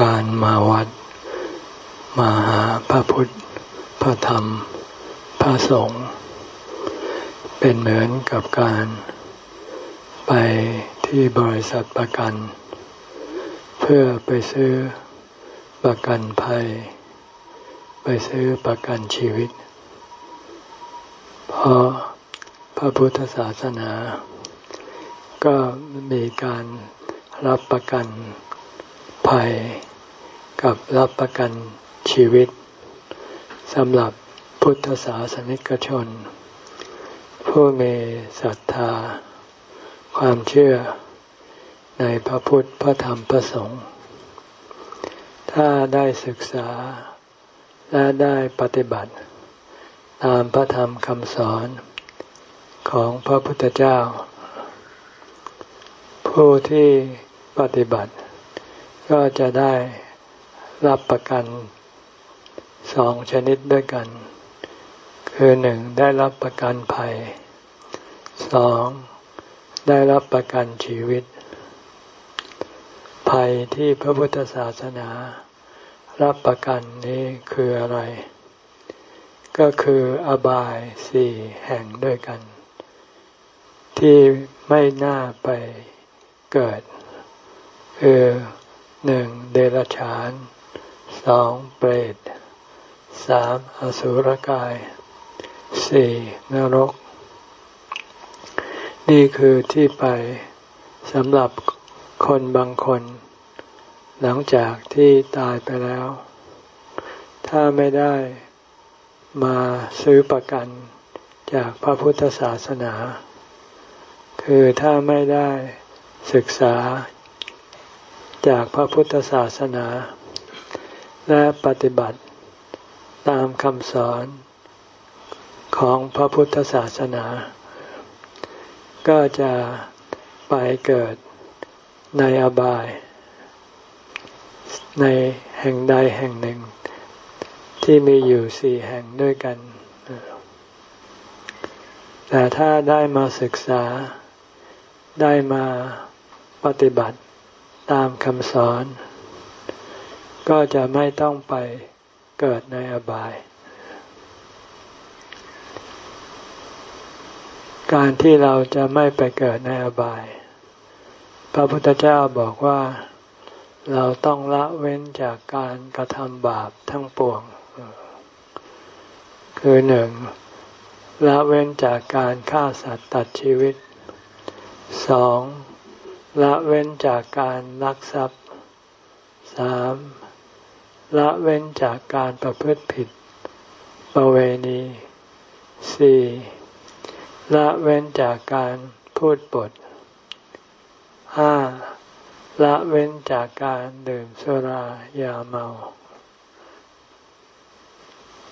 การมาวัด มาหาพระพุทธ พระธรรม พระสงฆ์เป็นเหมือนกับการไปที่บริษัทประกัน เพื่อไปซื้อประกันภัย ไปซื้อประกันชีวิต เพราะพระพุทธศาสนา ก็มีการรับประกัน ภัย กับรับประกันชีวิตสำหรับพุทธศาสนิกชน ผู้มีศรัทธา ความเชื่อในพระพุทธพระธรรมพระสงฆ์ถ้าได้ศึกษาและได้ปฏิบัติ ตามพระธรรมคำสอนของพระพุทธเจ้า ผู้ที่ปฏิบัติ ก็จะได้รับประกันสองชนิดด้วยกัน คือหนึ่งได้รับประกันภัยสองได้รับประกันชีวิต ภัยที่พระพุทธศาสนา รับประกันนี้คืออะไร ก็คืออบายสี่แห่งด้วยกัน ที่ไม่น่าไปเกิด คือ หนึ่งเดรัจฉานสองเปรตสามอสุรกายสี่นรก นี่คือที่ไปสำหรับคนบางคน หลังจากที่ตายไปแล้ว ถ้าไม่ได้มาซื้อประกันจากพระพุทธศาสนา คือถ้าไม่ได้ศึกษา จากพระพุทธศาสนา และปฏิบัติตามคำสอนของพระพุทธศาสนา ก็จะไปเกิดในอบาย ในแห่งใดแห่งหนึ่ง ที่มีอยู่สี่แห่งด้วยกัน แต่ถ้าได้มาศึกษาได้มาปฏิบัติ ตามคำสอน ก็จะไม่ต้องไปเกิดในอบาย การที่เราจะไม่ไปเกิดในอบาย พระพุทธเจ้าบอกว่าเราต้องละเว้นจากการกระทำบาปทั้งปวง คือหนึ่งละเว้นจากการฆ่าสัตว์ตัดชีวิตสอง ละเว้นจากการลักทรัพย์สามละเว้นจากการประพฤติผิด ประเวณีสี่ละเว้นจากการพูดปดห้าละเว้นจากการดื่มสุรายาเมา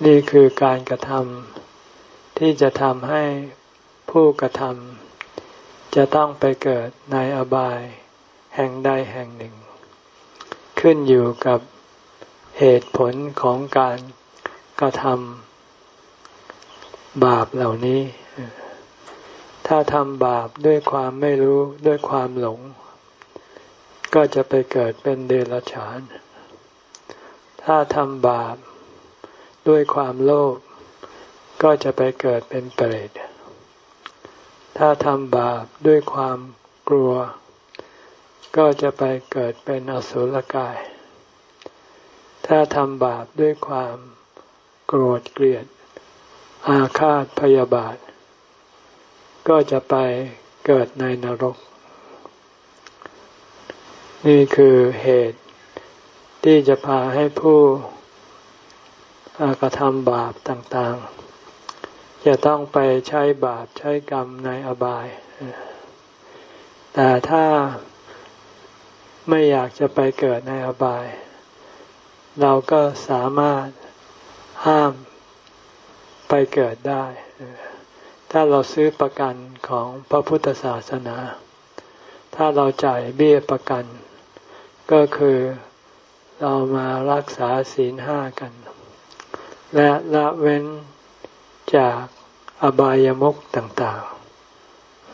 นี่คือการกระทำที่จะทำให้ผู้กระทำ จะต้องไปเกิดในอบายแห่งใดแห่งหนึ่ง ขึ้นอยู่กับเหตุผลของการกระทำบาปเหล่านี้ ถ้าทำบาปด้วยความไม่รู้ด้วยความหลง ก็จะไปเกิดเป็นเดรัจฉาน ถ้าทำบาปด้วยความโลภก็จะไปเกิดเป็นเปรต ถ้าทำบาปด้วยความกลัว ก็จะไปเกิดเป็นอสุรกาย ถ้าทำบาปด้วยความโกรธเกลียด อาฆาตพยาบาท ก็จะไปเกิดในนรก นี่คือเหตุที่จะพาให้ผู้กระทำบาปต่างๆ จะต้องไปใช้บาปใช้กรรมในอบาย แต่ถ้าไม่อยากจะไปเกิดในอบาย เราก็สามารถห้ามไปเกิดได้ ถ้าเราซื้อประกันของพระพุทธศาสนา ถ้าเราจ่ายเบี้ยประกัน ก็คือเรามารักษาศีลห้ากัน และละเว้น จากอบายามุขต่าง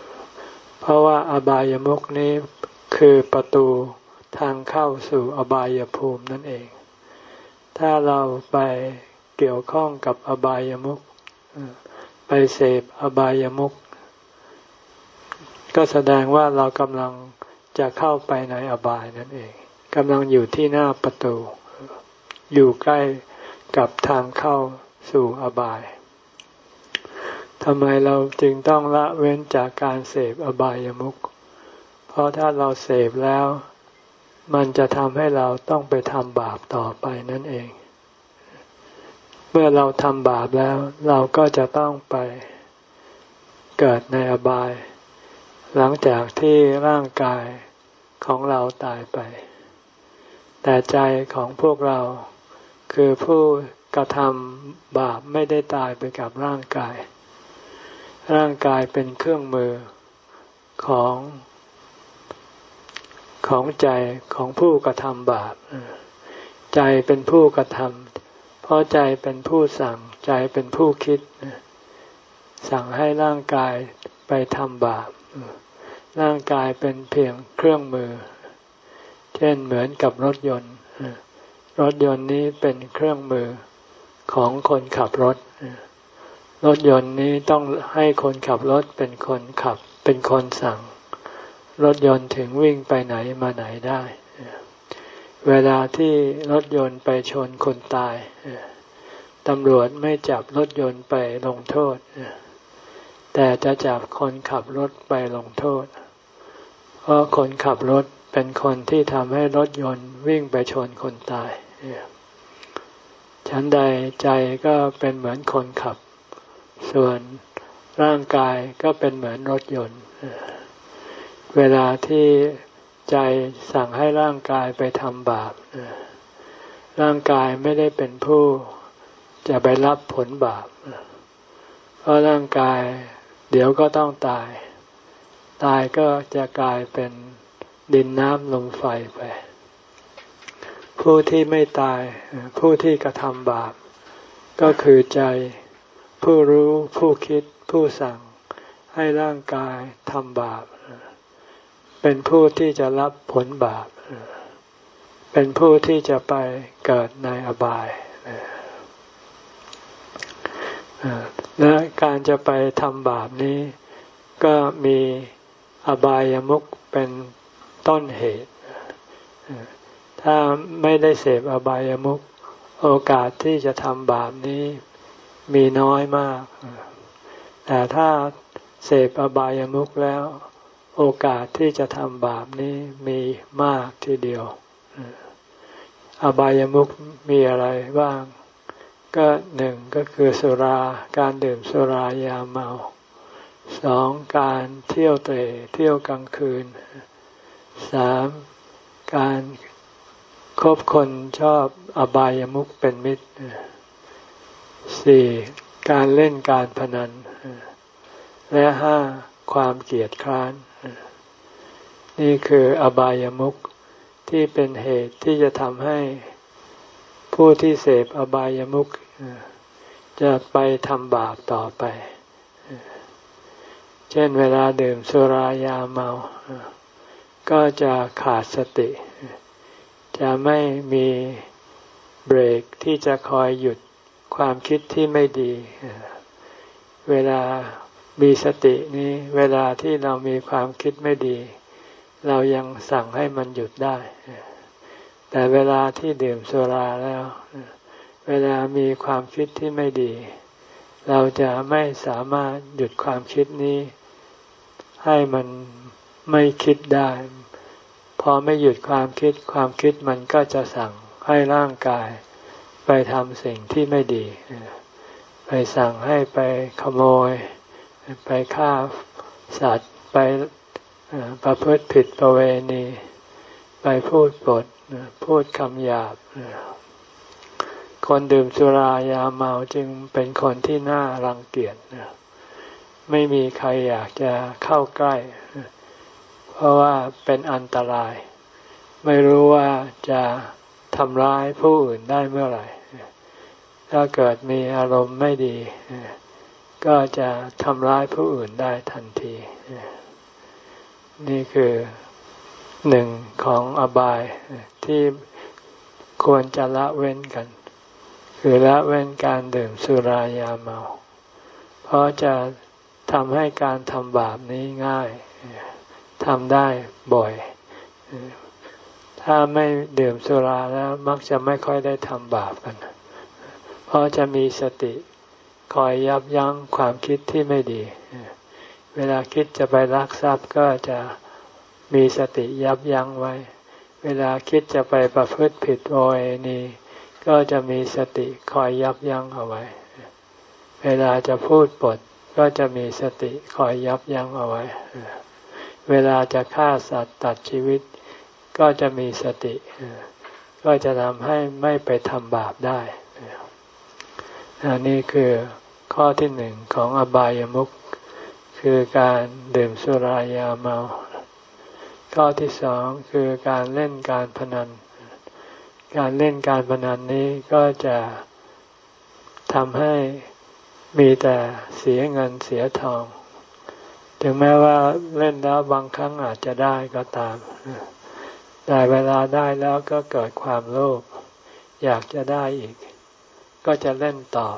ๆ เพราะว่าอบายามุขนี้คือประตูทางเข้าสู่อบายภูมินั่นเอง ถ้าเราไปเกี่ยวข้องกับอบายามุขไปเสพอบายามุขก็แสดงว่าเรากำลังจะเข้าไปในอบายนั่นเองกำลังอยู่ที่หน้าประตู อยู่ใกล้กับทางเข้าสู่อบาย ทำไมเราจึงต้องละเว้นจากการเสพอบายามุข เพราะถ้าเราเสพแล้ว มันจะทำให้เราต้องไปทำบาปต่อไปนั่นเอง เมื่อเราทำบาปแล้ว เราก็จะต้องไปเกิดในอบาย หลังจากที่ร่างกายของเราตายไป แต่ใจของพวกเราคือผู้กระทำบาปไม่ได้ตายไปกับร่างกาย ร่างกายเป็นเครื่องมือของของใจของผู้กระทำบาป ใจเป็นผู้กระทำเพราะใจเป็นผู้สั่งใจเป็นผู้คิด สั่งให้ร่างกายไปทำบาป ร่างกายเป็นเพียงเครื่องมือ เช่นเหมือนกับรถยนต์ รถยนต์นี้เป็นเครื่องมือของคนขับรถ รถยนต์นี้ต้องให้คนขับรถเป็นคนขับ เป็นคนสั่ง รถยนต์ถึงวิ่งไปไหนมาไหนได้ เวลาที่รถยนต์ไปชนคนตายตำรวจไม่จับรถยนต์ไปลงโทษ แต่จะจับคนขับรถไปลงโทษ เพราะคนขับรถเป็นคนที่ทำให้รถยนต์วิ่งไปชนคนตายฉันใดใจก็เป็นเหมือนคนขับ ส่วนร่างกายก็เป็นเหมือนรถยนต์ เวลาที่ใจสั่งให้ร่างกายไปทำบาปร่างกายไม่ได้เป็นผู้จะไปรับผลบาป เพราะร่างกายเดี๋ยวก็ต้องตาย ตายก็จะกลายเป็นดินน้ำลมไฟไป ผู้ที่ไม่ตายผู้ที่กระทำบาป ก็คือใจ ผู้รู้ผู้คิดผู้สั่งให้ร่างกายทำบาป เป็นผู้ที่จะรับผลบาป เป็นผู้ที่จะไปเกิดในอบายและการจะไปทำบาปนี้ ก็มีอบายามุขเป็นต้นเหตุ ถ้าไม่ได้เสพอบายามุขโอกาสที่จะทำบาปนี้ มีน้อยมาก แต่ถ้าเสพอบายามุขแล้ว โอกาสที่จะทำบาปนี้มีมากทีเดียว อบายามุขมีอะไรบ้าง ก็หนึ่งก็คือสุราการดื่มสุรายาเมาสองการเที่ยวเตะเที่ยวกลางคืนสามการคบคนชอบอบายามุขเป็นมิตร สี่การเล่นการพนัน และห้าความเกลียดคร้าน นี่คืออบายามุขที่เป็นเหตุที่จะทำให้ผู้ที่เสพอบายามุขจะไปทำบาปต่อไป เช่นเวลาดื่มสุรายาเมา ก็จะขาดสติ จะไม่มีเบรกที่จะคอยหยุด ความคิดที่ไม่ดี เวลามีสตินี้ เวลาที่เรามีความคิดไม่ดี เรายังสั่งให้มันหยุดได้ แต่เวลาที่ดื่มสุราแล้ว เวลามีความคิดที่ไม่ดี เราจะไม่สามารถหยุดความคิดนี้ ให้มันไม่คิดได้ พอไม่หยุดความคิด ความคิดมันก็จะสั่งให้ร่างกาย ไปทำสิ่งที่ไม่ดี ไปสั่งให้ไปขโมย ไปฆ่าสัตว์ ไปประพฤติผิดประเวณี ไปพูดปด พูดคำหยาบ คนดื่มสุรายาเมาจึงเป็นคนที่น่ารังเกียจไม่มีใครอยากจะเข้าใกล้ เพราะว่าเป็นอันตราย ไม่รู้ว่าจะทำร้ายผู้อื่นได้เมื่อไหร่ ถ้าเกิดมีอารมณ์ไม่ดี ก็จะทำร้ายผู้อื่นได้ทันที นี่คือหนึ่งของอบายที่ควรจะละเว้นกัน คือละเว้นการดื่มสุรายาเมา เพราะจะทำให้การทำบาปนี้ง่ายทำได้บ่อย ถ้าไม่ดื่มสุราแล้วมักจะไม่ค่อยได้ทำบาปกัน เพราะจะมีสติคอยยับยั้งความคิดที่ไม่ดี เวลาคิดจะไปรักทรัพย์ก็จะมีสติยับยั้งไว้ เวลาคิดจะไปประพฤติผิดโอเอนีก็จะมีสติคอยยับยั้งเอาไว้ เวลาจะพูดปดก็จะมีสติคอยยับยั้งเอาไว้ เวลาจะฆ่าสัตว์ตัดชีวิต ก็จะมีสติ ก็จะทำให้ไม่ไปทำบาปได้ อันนี้คือข้อที่หนึ่งของอบายามุขคือการดื่มสุรายาเมา ข้อที่สองคือการเล่นการพนัน การเล่นการพนันนี้ก็จะทำให้มีแต่เสียเงินเสียทอง ถึงแม้ว่าเล่นแล้วบางครั้งอาจจะได้ก็ตาม แต่เวลาได้แล้วก็เกิดความโลภอยากจะได้อีก ก็จะเล่นต่อ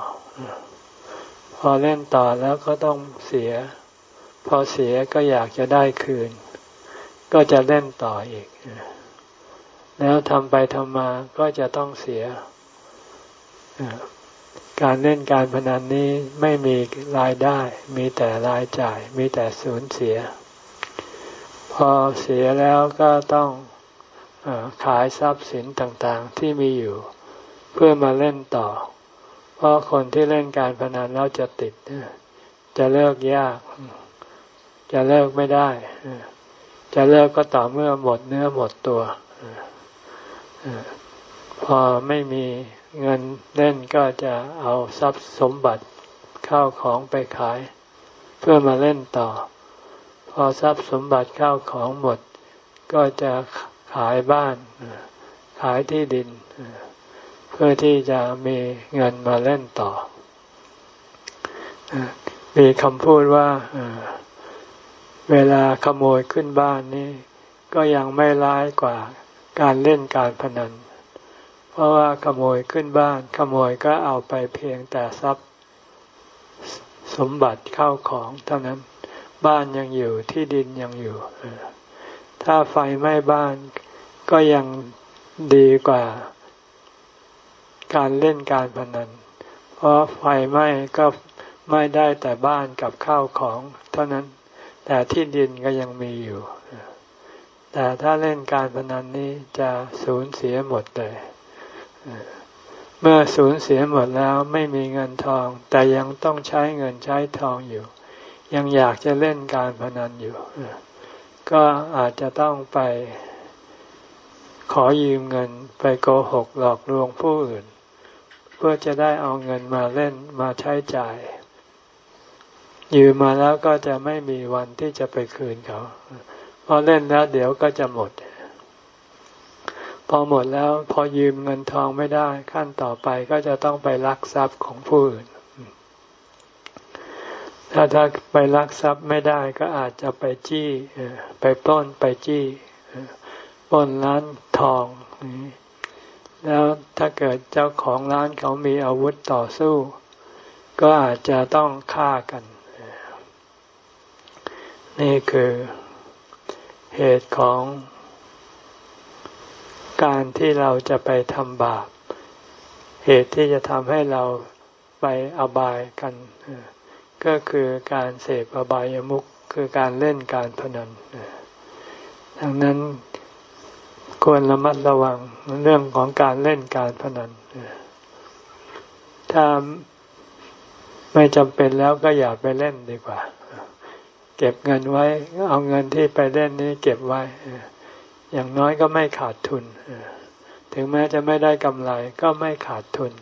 พอเล่นต่อแล้วก็ต้องเสีย พอเสียก็อยากจะได้คืน ก็จะเล่นต่ออีก แล้วทำไปทำมาก็จะต้องเสีย การเล่นการพนันนี้ไม่มีรายได้ มีแต่รายจ่าย มีแต่สูญเสีย พอเสียแล้วก็ต้องอขายทรัพย์สินต่างๆที่มีอยู่ เพื่อมาเล่นต่อ เพราะคนที่เล่นการพนันแล้วจะติด จะเลิกยาก จะเลิกไม่ได้ จะเลิกก็ต่อเมื่อหมดเนื้อหมดตัว พอไม่มีเงินเล่นก็จะเอาทรัพย์สมบัติเข้าของไปขาย เพื่อมาเล่นต่อ พอทรัพย์สมบัติเข้าของหมด ก็จะขายบ้าน ขายที่ดินเพื่อที่จะมีเงินมาเล่นต่อ มีคำพูดว่าเวลาขโมยขึ้นบ้านนี่ก็ยังไม่ร้ายกว่าการเล่นการพนัน เพราะว่าขโมยขึ้นบ้าน ขโมยก็เอาไปเพียงแต่ทรัพย์สมบัติเข้าของเท่านั้นบ้านยังอยู่ที่ดินยังอยู่ ถ้าไฟไหม้บ้านก็ยังดีกว่า การเล่นการพนัน เพราะไฟไหม้ก็ไม่ได้แต่บ้านกับข้าวของเท่านั้น แต่ที่ดินก็ยังมีอยู่ แต่ถ้าเล่นการพนันนี้จะสูญเสียหมดเลย เมื่อสูญเสียหมดแล้วไม่มีเงินทอง แต่ยังต้องใช้เงินใช้ทองอยู่ ยังอยากจะเล่นการพนันอยู่ ก็อาจจะต้องไปขอยืมเงินไปโกหกหลอกลวงผู้อื่น เพื่อจะได้เอาเงินมาเล่นมาใช้จ่าย ยืมมาแล้วก็จะไม่มีวันที่จะไปคืนเขาพอเล่นแล้วเดี๋ยวก็จะหมด พอหมดแล้วพอยืมเงินทองไม่ได้ ขั้นต่อไปก็จะต้องไปลักทรัพย์ของผู้อื่นถ้าถ้าไปลักทรัพย์ไม่ได้ก็อาจจะไปจี้ไปปล้นไปจี้ปล้นร้านทอง แล้วถ้าเกิดเจ้าของร้านเขามีอาวุธต่อสู้ ก็อาจจะต้องฆ่ากัน นี่คือเหตุของการที่เราจะไปทำบาป เหตุที่จะทำให้เราไปอบายกัน ก็คือการเสพอบายามุขคือการเล่นการพนันดังนั้น ควรระมัดระวังเรื่องของการเล่นการพนันถ้าไม่จำเป็นแล้วก็อย่าไปเล่นดีกว่า เก็บเงินไว้ เอาเงินที่ไปเล่นนี้เก็บไว้ อย่างน้อยก็ไม่ขาดทุน ถึงแม้จะไม่ได้กำไรก็ไม่ขาดทุน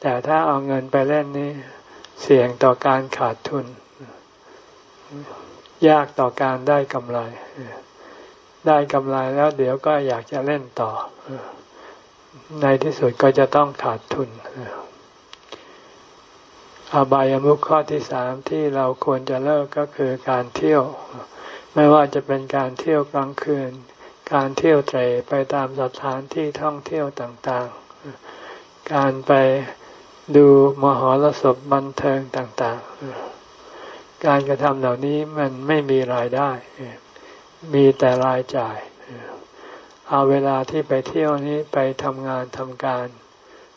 แต่ถ้าเอาเงินไปเล่นนี้ เสี่ยงต่อการขาดทุน ยากต่อการได้กำไร ได้กำไรแล้วเดี๋ยวก็อยากจะเล่นต่อ ในที่สุดก็จะต้องขาดทุนอบายามุขข้อที่สามที่เราควรจะเลิกก็คือการเที่ยว ไม่ว่าจะเป็นการเที่ยวกลางคืน การเที่ยวเตรไปตามสถานที่ท่องเที่ยวต่างๆ การไปดูมหรสพบันเทิงต่างๆ การกระทำเหล่านี้มันไม่มีรายได้ มีแต่รายจ่าย เอาเวลาที่ไปเที่ยวนี้ไปทำงานทำการ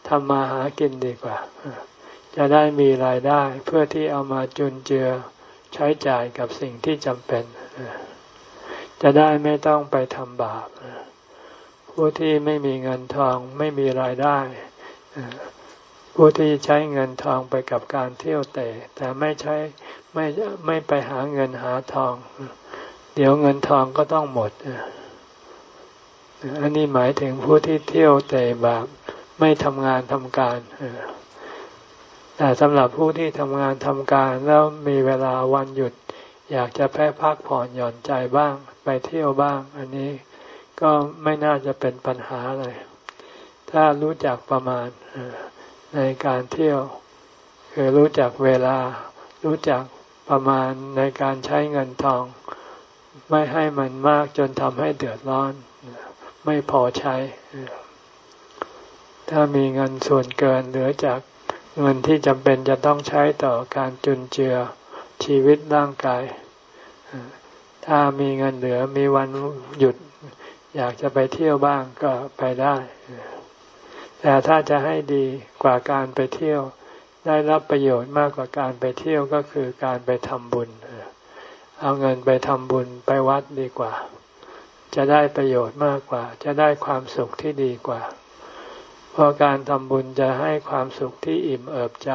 ทำมาหากินดีกว่า จะได้มีรายได้เพื่อที่เอามาจุนเจือใช้จ่ายกับสิ่งที่จำเป็น จะได้ไม่ต้องไปทำบาปผู้ที่ไม่มีเงินทองไม่มีรายได้ผู้ที่ใช้เงินทองไปกับการเที่ยวเตะแต่ไม่ใช้ไม่ไม่ไปหาเงินหาทอง เดี๋ยวเงินทองก็ต้องหมดอันนี้หมายถึงผู้ที่เที่ยวเตะแบบไม่ทำงานทำการแต่สำหรับผู้ที่ทำงานทำการแล้วมีเวลาวันหยุด อยากจะแพ้พักผ่อนหย่อนใจบ้าง ไปเที่ยวบ้าง อันนี้ก็ไม่น่าจะเป็นปัญหาเลยถ้ารู้จักประมาณในการเที่ยว คือรู้จักเวลา รู้จักประมาณในการใช้เงินทอง ไม่ให้มันมากจนทำให้เดือดร้อน ไม่พอใช้ ถ้ามีเงินส่วนเกินเหลือจากเงินที่จำเป็นจะต้องใช้ต่อการจุนเจือชีวิตร่างกาย ถ้ามีเงินเหลือมีวันหยุด อยากจะไปเที่ยวบ้างก็ไปได้ แต่ถ้าจะให้ดีกว่าการไปเที่ยว ได้รับประโยชน์มากกว่าการไปเที่ยวก็คือการไปทำบุญ เอาเงินไปทำบุญไปวัดดีกว่า จะได้ประโยชน์มากกว่า จะได้ความสุขที่ดีกว่า เพราะการทำบุญจะให้ความสุขที่อิ่มเอิบใจ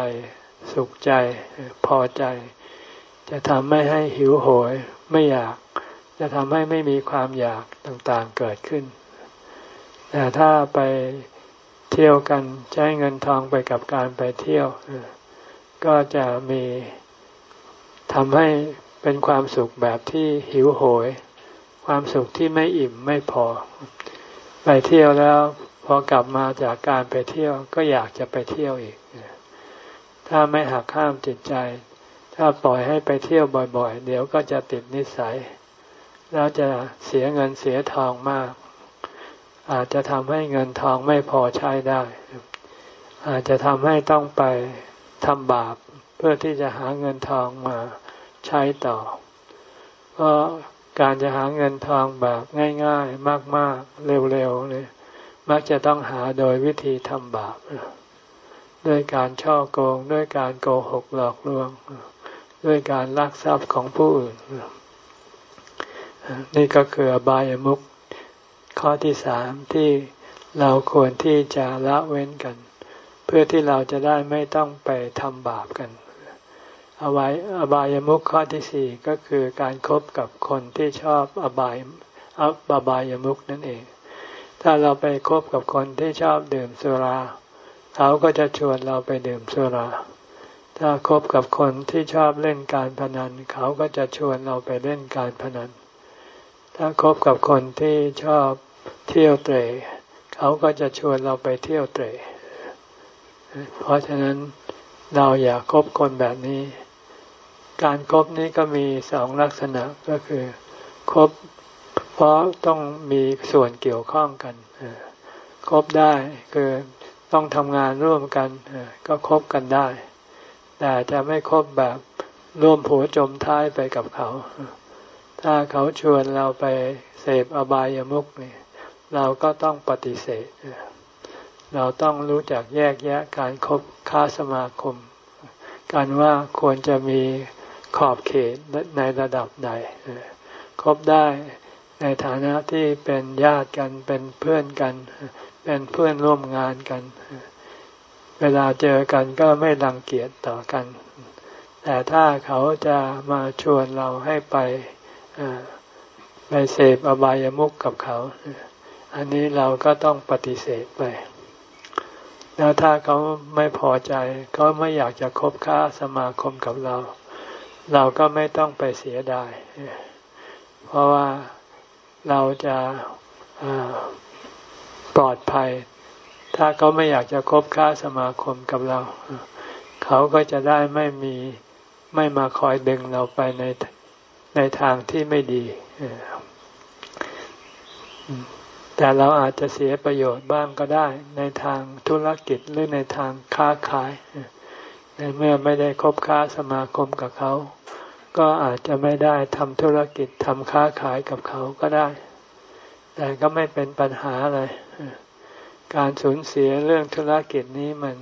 สุขใจ พอใจ จะทำไม่ให้หิวโหย ไม่อยาก จะทำให้ไม่มีความอยากต่างๆเกิดขึ้น แต่ถ้าไปเที่ยวกันใช้เงินทองไปกับการไปเที่ยว ก็จะมีทำให้ เป็นความสุขแบบที่หิวโหย ความสุขที่ไม่อิ่มไม่พอ ไปเที่ยวแล้วพอกลับมาจากการไปเที่ยวก็อยากจะไปเที่ยวอีก ถ้าไม่หักข้ามจิตใจ ถ้าปล่อยให้ไปเที่ยวบ่อย ๆ เดี๋ยวก็จะติดนิสัย แล้วจะเสียเงินเสียทองมาก อาจจะทำให้เงินทองไม่พอใช้ได้ อาจจะทำให้ต้องไปทำบาปเพื่อที่จะหาเงินทองมา ใช้ต่อ เพราะการจะหาเงินทองแบบง่ายๆ มากๆ เร็วๆเนี่ยมักจะต้องหาโดยวิธีทำบาปด้วยการช่อโกงด้วยการโกหกหลอกลวง ด้วยการลักทรัพย์ของผู้อื่น นี่ก็คืออบายมุขข้อที่สามที่เราควรที่จะละเว้นกัน เพื่อที่เราจะได้ไม่ต้องไปทำบาปกัน เอาไว้อบายมุขข้อที่สี่ก็คือการครบกับคนที่ชอบอบายอบายมุขนั่นเอง ถ้าเราไปคบกับคนที่ชอบดื่มสุราเขาก็จะชวนเราไปดื่มสุรา ถ้าคบกับคนที่ชอบเล่นการพนัน เขาก็จะชวนเราไปเล่นการพนัน ถ้าคบกับคนที่ชอบเที่ยวเตะเขาก็จะชวนเราไปเที่ยวเตะเพราะฉะนั้นเราอย่าคบคนแบบนี้ การครบนี้ก็มีสองลักษณะก็คือคบเพราะต้องมีส่วนเกี่ยวข้องกันคบได้คือต้องทำงานร่วมกันก็คบกันได้ แต่จะไม่คบแบบร่วมผัวจมท้ายไปกับเขา ถ้าเขาชวนเราไปเสพอบายามุขนี่เราก็ต้องปฏิเสธ เราต้องรู้จักแยกแยะการครบค้าสมาคม การว่าควรจะมี ขอบเขตในระดับใดคบได้ในฐานะที่เป็นญาติกันเป็นเพื่อนกัน เป็นเพื่อนร่วมงานกัน เวลาเจอกันก็ไม่รังเกียจต่อกัน แต่ถ้าเขาจะมาชวนเราให้ไปไปเสพอบายามุกกับเขา อันนี้เราก็ต้องปฏิเสธไป แล้วถ้าเขาไม่พอใจเขาไม่อยากจะคบค้าสมาคมกับเรา เราก็ไม่ต้องไปเสียดาย เพราะว่าเราจะปลอดภัย ถ้าเขาไม่อยากจะคบค้าสมาคมกับเรา เขาก็จะได้ไม่มีไม่มาคอยดึงเราไปในในทางที่ไม่ดี แต่เราอาจจะเสียประโยชน์บ้างก็ได้ ในทางธุรกิจหรือในทางค้าขาย ในเมื่อไม่ได้คบค้าสมาคมกับเขา ก็อาจจะไม่ได้ทำธุรกิจทำค้าขายกับเขาก็ได้ แต่ก็ไม่เป็นปัญหาอะไร การสูญเสียเรื่องธุรกิจนี้มัน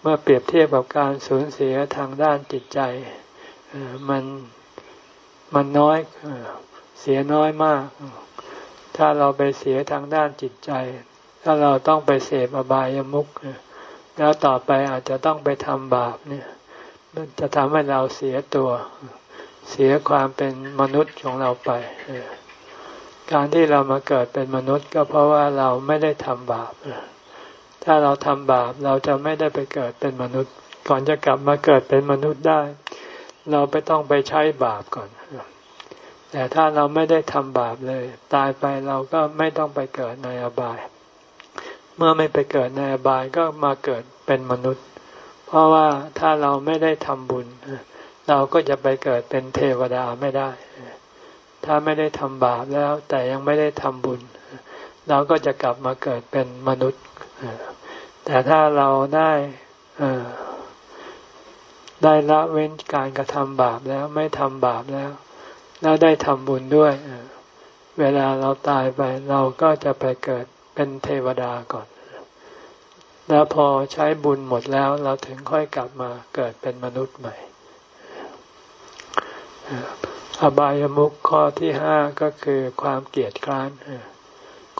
เมื่อเปรียบเทียบกับการสูญเสียทางด้านจิตใจมันมันน้อยเสียน้อยมาก ถ้าเราไปเสียทางด้านจิตใจ ถ้าเราต้องไปเสพอบายามุข แล้วต่อไปอาจจะต้องไปทำบาปเนี่ยมันจะทำให้เราเสียตัว เสียความเป็นมนุษย์ของเราไป การที่เรามาเกิดเป็นมนุษย์ก็เพราะว่าเราไม่ได้ทำบาป ถ้าเราทำบาปเราจะไม่ได้ไปเกิดเป็นมนุษย์ ก่อนจะกลับมาเกิดเป็นมนุษย์ได้ เราไปต้องไปใช้บาปก่อน แต่ถ้าเราไม่ได้ทำบาปเลย ตายไปเราก็ไม่ต้องไปเกิดในอบาย เมื่อไม่ไปเกิดในอบายก็มาเกิดเป็นมนุษย์ เพราะว่าถ้าเราไม่ได้ทำบุญ เราก็จะไปเกิดเป็นเทวดาไม่ได้ ถ้าไม่ได้ทำบาปแล้ว แต่ยังไม่ได้ทำบุญ เราก็จะกลับมาเกิดเป็นมนุษย์ แต่ถ้าเราได้ได้ละเว้นการกระทำบาปแล้วไม่ทำบาปแล้ว แล้วได้ทำบุญด้วย เวลาเราตายไปเราก็จะไปเกิด เป็นเทวดาก่อน แล้วพอใช้บุญหมดแล้วเราถึงค่อยกลับมาเกิดเป็นมนุษย์ใหม่ อบายมุขข้อที่ห้าก็คือความเกลียดคร้าน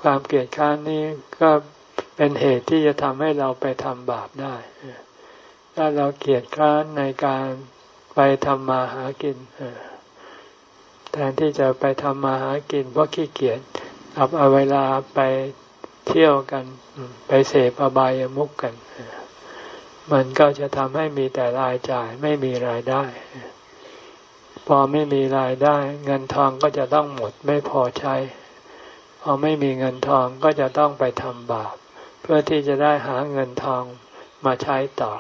ความเกลียดคร้านนี้ก็เป็นเหตุที่จะทำให้เราไปทำบาปได้ ถ้าเราเกลียดคร้านในการไปทำมาหากินแทนที่จะไปทำมาหากินเพราะขี้เกียจเอาเวลาไป เที่ยวกัน ไปเสพอบายามุกกัน มันก็จะทำให้มีแต่รายจ่ายไม่มีรายได้ พอไม่มีรายได้ เงินทองก็จะต้องหมดไม่พอใช้ พอไม่มีเงินทองก็จะต้องไปทำบาป เพื่อที่จะได้หาเงินทองมาใช้ต่อ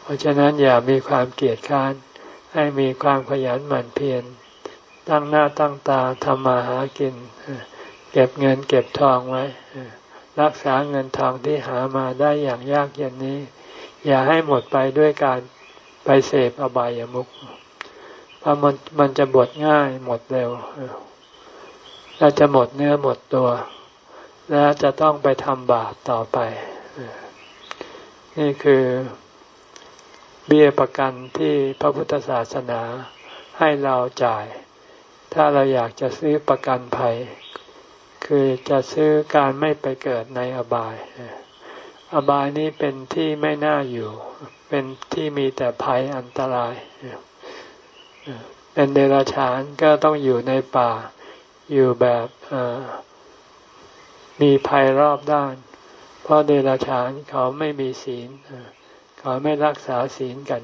เพราะฉะนั้นอย่ามีความเกลียดค้านให้มีความขยันหมั่นเพียรตั้งหน้าตั้งตาทำมาหากิน เก็บเงินเก็บทองไว้รักษาเงินทองที่หามาได้อย่างยากเย็นนี้ อย่าให้หมดไปด้วยการไปเสพอบายามุขเพราะมันมันจะบดง่ายหมดเร็วแล้วจะหมดเนื้อหมดตัว แล้วจะต้องไปทำบาปต่อไป นี่คือเบี้ยประกันที่พระพุทธศาสนาให้เราจ่าย ถ้าเราอยากจะซื้อประกันภัย คือจะซื้อการไม่ไปเกิดในอบาย อบายนี้เป็นที่ไม่น่าอยู่ เป็นที่มีแต่ภัยอันตราย เป็นเดรัจฉานก็ต้องอยู่ในป่า อยู่แบบมีภัยรอบด้าน เพราะเดรัจฉานเขาไม่มีศีล เขาไม่รักษาศีลกัน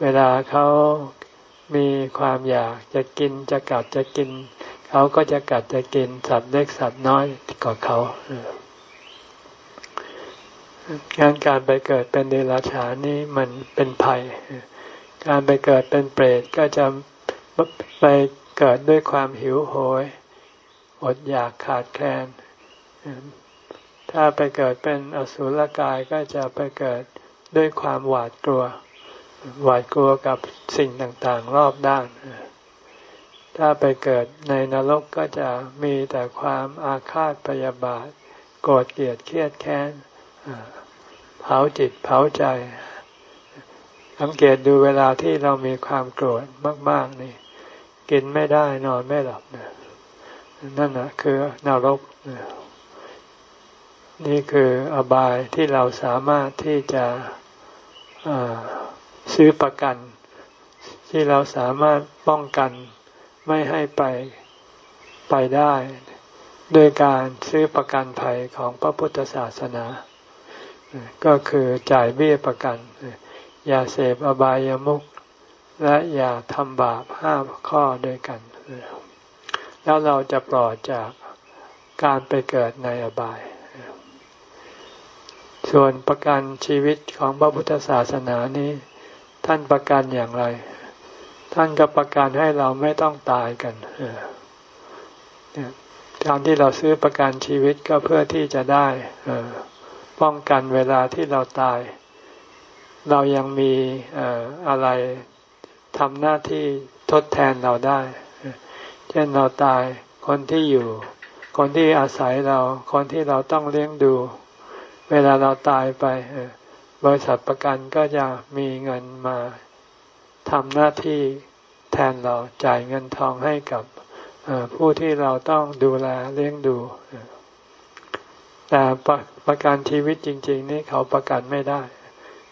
เวลาเขามีความอยากจะกินจะกัดจะกิน เขาก็จะกัดจะกินสัตว์เล็กสัตว์น้อยกว่าเขางานการไปเกิดเป็นเดรัจฉานนี้มันเป็นภัย การไปเกิดเป็นเปรตก็จะไปเกิดด้วยความหิวโหย อดอยากขาดแคลน ถ้าไปเกิดเป็นอสุรกายก็จะไปเกิดด้วยความหวาดกลัว หวาดกลัวกับสิ่งต่างๆ รอบด้าน ถ้าไปเกิดในนรกก็จะมีแต่ความอาฆาตพยาบาท โกรธเกลียดเครียดแค้นเผาจิตเผาใจ สังเกตดูเวลาที่เรามีความโกรธมาก ๆ นี่ กินไม่ได้นอนไม่หลับนะนั่นนะคือนรกนี่คืออบายที่เราสามารถที่จะซื้อประกัน ที่เราสามารถป้องกัน ไม่ให้ไปไปได้ด้วยการซื้อประกันภัยของพระพุทธศาสนา ก็คือจ่ายเบี้ยประกัน อย่าเสพอบายามุขและอย่าทำบาปห้าข้อด้วยกัน แล้วเราจะปลอดจากการไปเกิดในอบาย ส่วนประกันชีวิตของพระพุทธศาสนานี้ ท่านประกันอย่างไร ท่านก็ประกันให้เราไม่ต้องตายกันการที่เราซื้อประกันชีวิตก็เพื่อที่จะได้ป้องกันเวลาที่เราตาย เรายังมีอะไรทำหน้าที่ทดแทนเราได้ เช่นเราตายคนที่อยู่ คนที่อาศัยเรา คนที่เราต้องเลี้ยงดู เวลาเราตายไปบริษัทประกันก็จะมีเงินมา ทำหน้าที่แทนเราจ่ายเงินทองให้กับผู้ที่เราต้องดูแลเลี้ยงดู แต่ประประกันชีวิตจริง ๆ นี่เขาประกันไม่ได้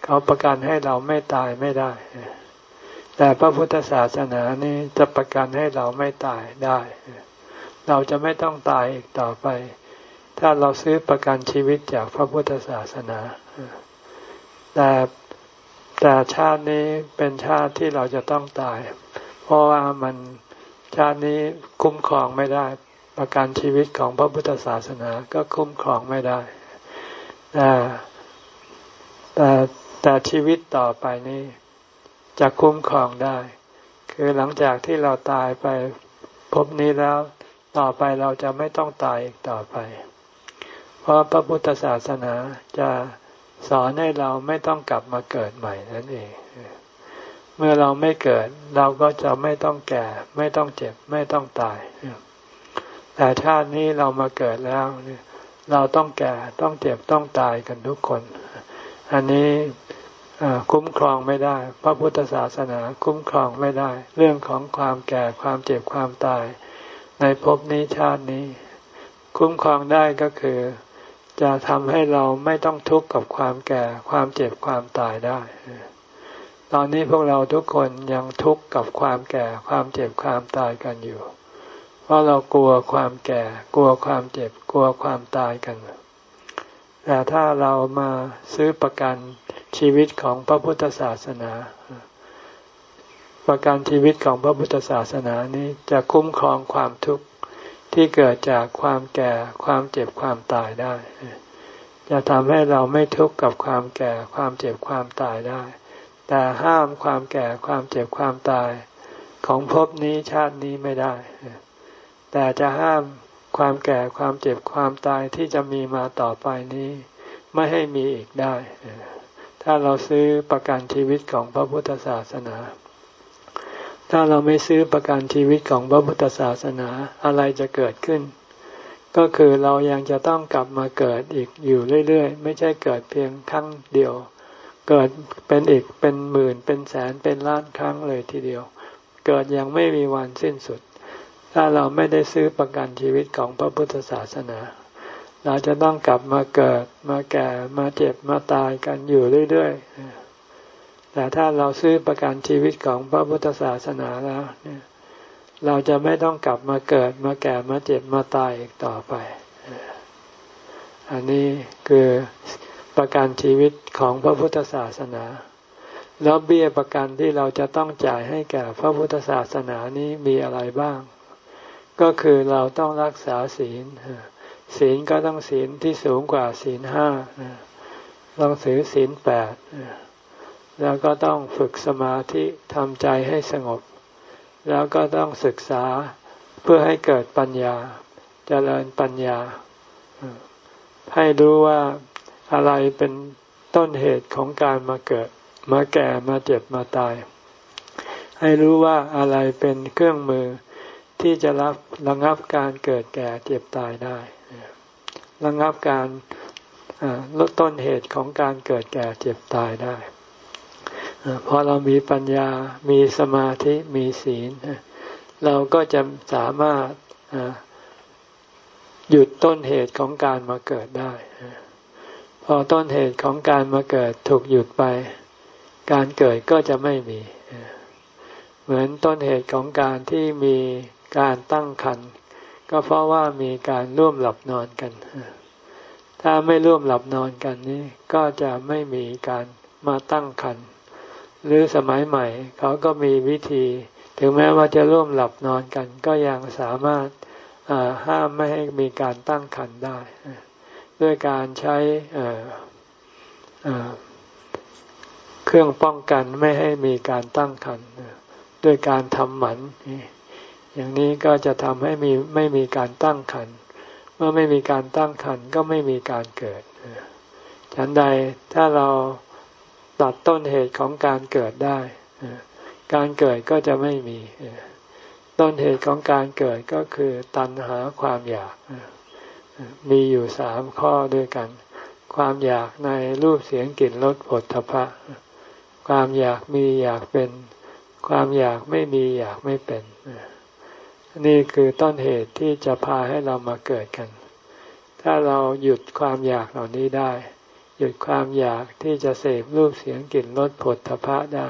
เขาประกันให้เราไม่ตายไม่ได้ แต่พระพุทธศาสนานี่จะประกันให้เราไม่ตายได้ เราจะไม่ต้องตายอีกต่อไป ถ้าเราซื้อประกันชีวิตจากพระพุทธศาสนา แต่ แต่ชาตินี้เป็นชาติที่เราจะต้องตาย เพราะว่ามันชาตินี้คุ้มครองไม่ได้ ประกันชีวิตของพระพุทธศาสนาก็คุ้มครองไม่ได้แต่แต่แต่ชีวิตต่อไปนี้จะคุ้มครองได้ คือหลังจากที่เราตายไปพบนี้แล้ว ต่อไปเราจะไม่ต้องตายอีกต่อไป เพราะพระพุทธศาสนาจะ สอนให้เราไม่ต้องกลับมาเกิดใหม่นั่นเอง เมื่อเราไม่เกิด เราก็จะไม่ต้องแก่ ไม่ต้องเจ็บ ไม่ต้องตาย แต่ชาตินี้เรามาเกิดแล้ว เราต้องแก่ ต้องเจ็บ ต้องตายกันทุกคน อันนี้คุ้มครองไม่ได้ พระพุทธศาสนาคุ้มครองไม่ได้ เรื่องของความแก่ ความเจ็บ ความตาย ในภพนี้ชาตินี้ คุ้มครองได้ก็คือ จะทำให้เราไม่ต้องทุกข์กับความแก่ความเจ็บความตายได้ ตอนนี้พวกเราทุกคนยังทุกข์กับความแก่ความเจ็บความตายกันอยู่ เพราะเรากลัวความแก่ กลัวความเจ็บ กลัวความตายกัน แต่ถ้าเรามาซื้อประกันชีวิตของพระพุทธศาสนา ประกันชีวิตของพระพุทธศาสนานี้จะคุ้มครองความทุกข์ ที่เกิดจากความแก่ความเจ็บความตายได้ จะทำให้เราไม่ทุกข์กับความแก่ความเจ็บความตายได้ แต่ห้ามความแก่ความเจ็บความตาย ของภพนี้ชาตินี้ไม่ได้ แต่จะห้ามความแก่ความเจ็บความตายที่จะมีมาต่อไปนี้ ไม่ให้มีอีกได้ ถ้าเราซื้อประกันชีวิตของพระพุทธศาสนา ถ้าเราไม่ซื้อประกันชีวิตของพระพุทธศาสนาอะไรจะเกิดขึ้น ก็คือเรายังจะต้องกลับมาเกิดอีกอยู่เรื่อยๆ ไม่ใช่เกิดเพียงครั้งเดียว เกิดเป็นอีกเป็นหมื่นเป็นแสนเป็นล้านครั้งเลยทีเดียว เกิดยังไม่มีวันสิ้นสุด ถ้าเราไม่ได้ซื้อประกันชีวิตของพระพุทธศาสนา เราจะต้องกลับมาเกิดมาแก่มาเจ็บมาตายกันอยู่เรื่อยๆ แต่ถ้าเราซื้อประกันชีวิตของพระพุทธศาสนาแล้วเนี่ยเราจะไม่ต้องกลับมาเกิดมาแก่มาเจ็บมาตายอีกต่อไป อันนี้คือประกันชีวิตของพระพุทธศาสนา แล้วเบี้ยประกันที่เราจะต้องจ่ายให้แก่พระพุทธศาสนานี้มีอะไรบ้าง ก็คือเราต้องรักษาศีล ศีลก็ต้องศีลที่สูงกว่าศีลห้าต้องถือศีลแปด แล้วก็ต้องฝึกสมาธิทำใจให้สงบ แล้วก็ต้องศึกษาเพื่อให้เกิดปัญญาจเจริญปัญญา ให้รู้ว่าอะไรเป็นต้นเหตุของการมาเกิด มาแก่มาเจ็บมาตาย ให้รู้ว่าอะไรเป็นเครื่องมือที่จะรับระงับการเกิดแก่เจ็บตายได้ระงับการลดต้นเหตุของการเกิดแก่เจ็บตายได้ พอเรามีปัญญา มีสมาธิ มีศีล เราก็จะสามารถหยุดต้นเหตุของการมาเกิดได้ พอต้นเหตุของการมาเกิดถูกหยุดไป การเกิดก็จะไม่มี เหมือนต้นเหตุของการที่มีการตั้งคันก็เพราะว่ามีการร่วมหลับนอนกัน ถ้าไม่ร่วมหลับนอนกันนี้ ก็จะไม่มีการมาตั้งคัน หรือสมัยใหม่ เขาก็มีวิธี ถึงแม้ว่าจะร่วมหลับนอนกัน ก็ยังสามารถห้ามไม่ให้มีการตั้งคันได้ ด้วยการใช้เครื่องป้องกันไม่ให้มีการตั้งครรภ์ด้วยการทำหมัน อย่างนี้ก็จะทำให้มีไม่มีการตั้งขันเมื่อไม่มีการตั้งขันก็ไม่มีการเกิด ฉันใดถ้าเรา ตัดต้นเหตุของการเกิดได้ การเกิดก็จะไม่มี ต้นเหตุของการเกิดก็คือตัณหาความอยาก มีอยู่สามข้อด้วยกัน ความอยากในรูปเสียงกลิ่นรสผลทพะ ความอยากมีอยากเป็น ความอยากไม่มีอยากไม่เป็น นี่คือต้นเหตุที่จะพาให้เรามาเกิดกัน ถ้าเราหยุดความอยากเหล่านี้ได้ หยุดความอยากที่จะเสพรูปเสียงกลิ่นรสผลทพะได้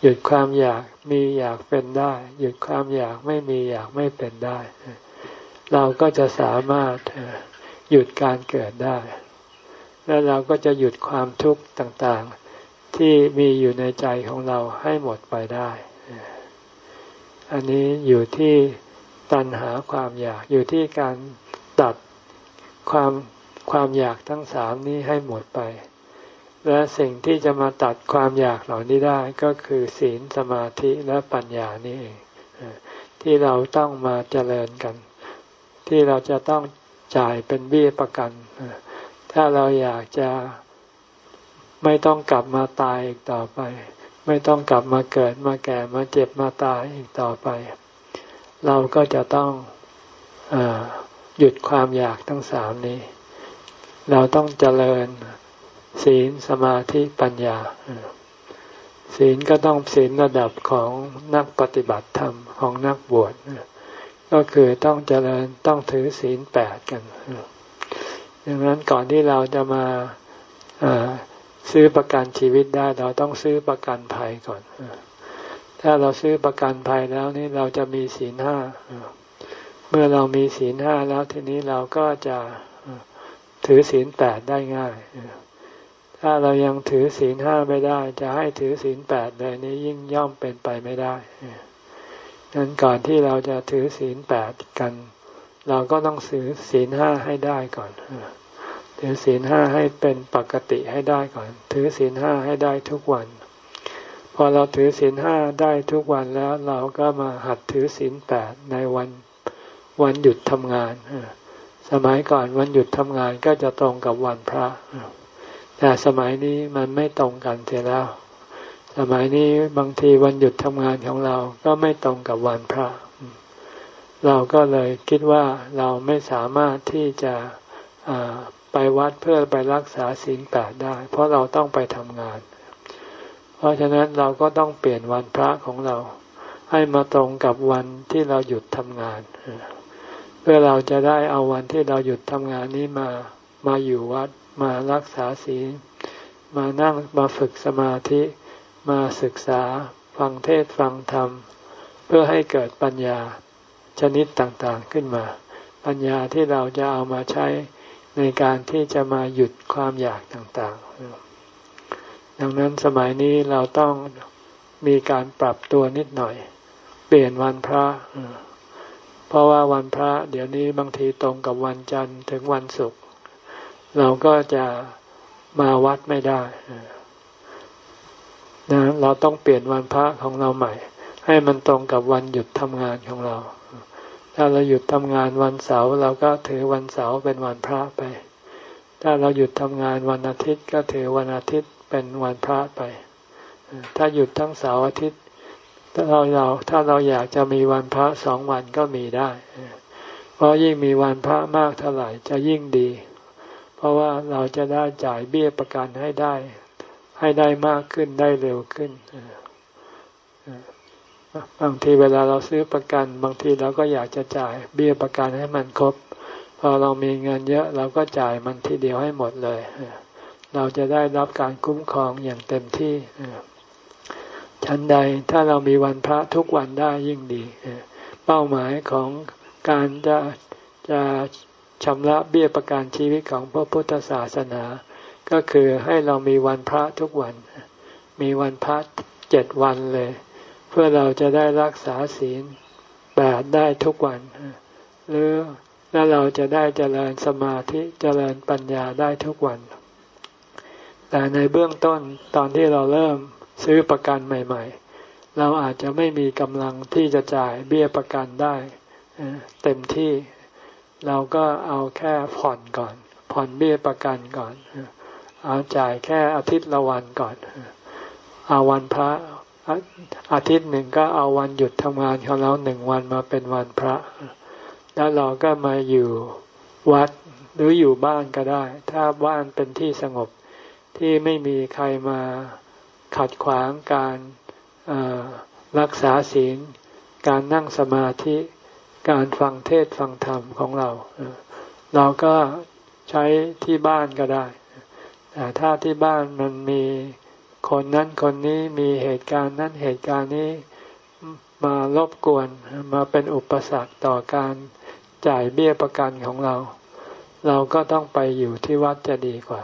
หยุดความอยากมีอยากเป็นได้ หยุดความอยากไม่มีอยากไม่เป็นได้ เราก็จะสามารถหยุดการเกิดได้ และเราก็จะหยุดความทุกข์ต่างๆ ที่มีอยู่ในใจของเราให้หมดไปได้ อันนี้อยู่ที่ตัณหาความอยากอยู่ที่การตัดความ ความอยากทั้งสามนี้ให้หมดไป และสิ่งที่จะมาตัดความอยากเหล่านี้ได้ก็คือศีลสมาธิและปัญญานี่เองที่เราต้องมาเจริญกัน ที่เราจะต้องจ่ายเป็นเบี้ยประกัน ถ้าเราอยากจะไม่ต้องกลับมาตายอีกต่อไป ไม่ต้องกลับมาเกิดมาแก่มาเจ็บมาตายอีกต่อไป เราก็จะต้องอหยุดความอยากทั้งสามนี้ เราต้องเจริญศีลสมาธิปัญญา ศีลก็ต้องศีลระดับของนักปฏิบัติธรรมของนักบวชก็คือต้องเจริญต้องถือศีลแปดกันดังนั้นก่อนที่เราจะมาซื้อประกันชีวิตได้เราต้องซื้อประกันภัยก่อน ถ้าเราซื้อประกันภัยแล้วนี่เราจะมีศีลห้า เมื่อเรามีศีลห้าแล้วทีนี้เราก็จะ ถือศีลแปดได้ง่าย ถ้าเรายังถือศีลห้าไม่ได้ จะให้ถือศีลแปดเลยนี้ยิ่งย่อมเป็นไปไม่ได้ดังนั้นก่อนที่เราจะถือศีลแปดกัน เราก็ต้องซื้อศีลห้าให้ได้ก่อน ถือศีลห้าให้เป็นปกติให้ได้ก่อน ถือศีลห้าให้ได้ทุกวัน พอเราถือศีลห้าได้ทุกวันแล้ว เราก็มาหัดถือศีลแปดในวันวันหยุดทำงานส มัยก่อนวันหยุดทำงานก็จะตรงกับวันพระ แต่สมัยนี้มันไม่ตรงกันเสียแล้ว สมัยนี้บางทีวันหยุดทำงานของเราก็ไม่ตรงกับวันพระ เราก็เลยคิดว่าเราไม่สามารถที่จะไปวัดเพื่อไปรักษาศีลแปดได้ เพราะเราต้องไปทำงาน เพราะฉะนั้นเราก็ต้องเปลี่ยนวันพระของเรา ให้มาตรงกับวันที่เราหยุดทำงานเพื่อเราจะได้เอาวันที่เราหยุดทำงานนี้มามาอยู่วัดมารักษาศีลมานั่งมาฝึกสมาธิมาศึกษาฟังเทศฟังธรรม เพื่อให้เกิดปัญญาชนิดต่างๆขึ้นมา ปัญญาที่เราจะเอามาใช้ในการที่จะมาหยุดความอยากต่างๆ ดังนั้นสมัยนี้เราต้องมีการปรับตัวนิดหน่อย เปลี่ยนวันพระ ราะว่าวันพระเดี๋ยวนี้บางทีตรงกับวันจันทร์ถึงวันศุกร์เราก็จะมาวัดไม่ได้นะเราต้องเปลี่ยนวันพระของเราใหม่ ให้มันตรงกับวันหยุดทำงานของเรา ถ้าเราหยุดทำงานวันเสาร์เราก็ถือวันเสาร์เป็นวันพระไป ถ้าเราหยุดทำงานวันอาทิตย์ก็ถือวันอาทิตย์เป็นวันพระไป ถ้าหยุดทั้งเสาร์อาทิตย์ ถ้าเราเราถ้าเราอยากจะมีวันพระสองวันก็มีได้ เพราะยิ่งมีวันพระมากเท่าไหร่จะยิ่งดี เพราะว่าเราจะได้จ่ายเบี้ยประกันให้ได้ ให้ได้มากขึ้นได้เร็วขึ้นบางทีเวลาเราซื้อประกัน บางทีเราก็อยากจะจ่ายเบี้ยประกันให้มันครบ พอเรามีเงินเยอะเราก็จ่ายมันทีเดียวให้หมดเลย เราจะได้รับการคุ้มครองอย่างเต็มที่ ชั้นใดถ้าเรามีวันพระทุกวันได้ยิ่งดี เป้าหมายของการจะจะชำระเบี้ยประกันชีวิตของพระพุทธศาสนา ก็คือให้เรามีวันพระทุกวัน มีวันพระเจ็ดวันเลย เพื่อเราจะได้รักษาศีลแปดได้ทุกวัน หรือแล้วเราจะได้เจริญสมาธิเจริญปัญญาได้ทุกวัน แต่ในเบื้องต้นตอนที่เราเริ่ม ซื้อประกันใหม่ ๆ เราอาจจะไม่มีกำลังที่จะจ่ายเบี้ยประกันได้เต็มที่เราก็เอาแค่ผ่อนก่อน ผ่อนเบี้ยประกันก่อน เอาจ่ายแค่อาทิตย์ละวันก่อน เอาวันพระอาทิตย์หนึ่งก็เอาวันหยุดทำงานของเราหนึ่งวันมาเป็นวันพระ แล้วเราก็มาอยู่วัดหรืออยู่บ้านก็ได้ ถ้าบ้านเป็นที่สงบที่ไม่มีใครมา ขัดขวางการรักษาศีล การนั่งสมาธิ การฟังเทศฟังธรรมของเรา เราก็ใช้ที่บ้านก็ได้ แต่ถ้าที่บ้านมันมีคนนั้นคนนี้มีเหตุการณ์นั้นเหตุการณ์นี้มารบกวนมาเป็นอุปสรรคต่อการจ่ายเบี้ยประกันของเรา เราก็ต้องไปอยู่ที่วัดจะดีกว่า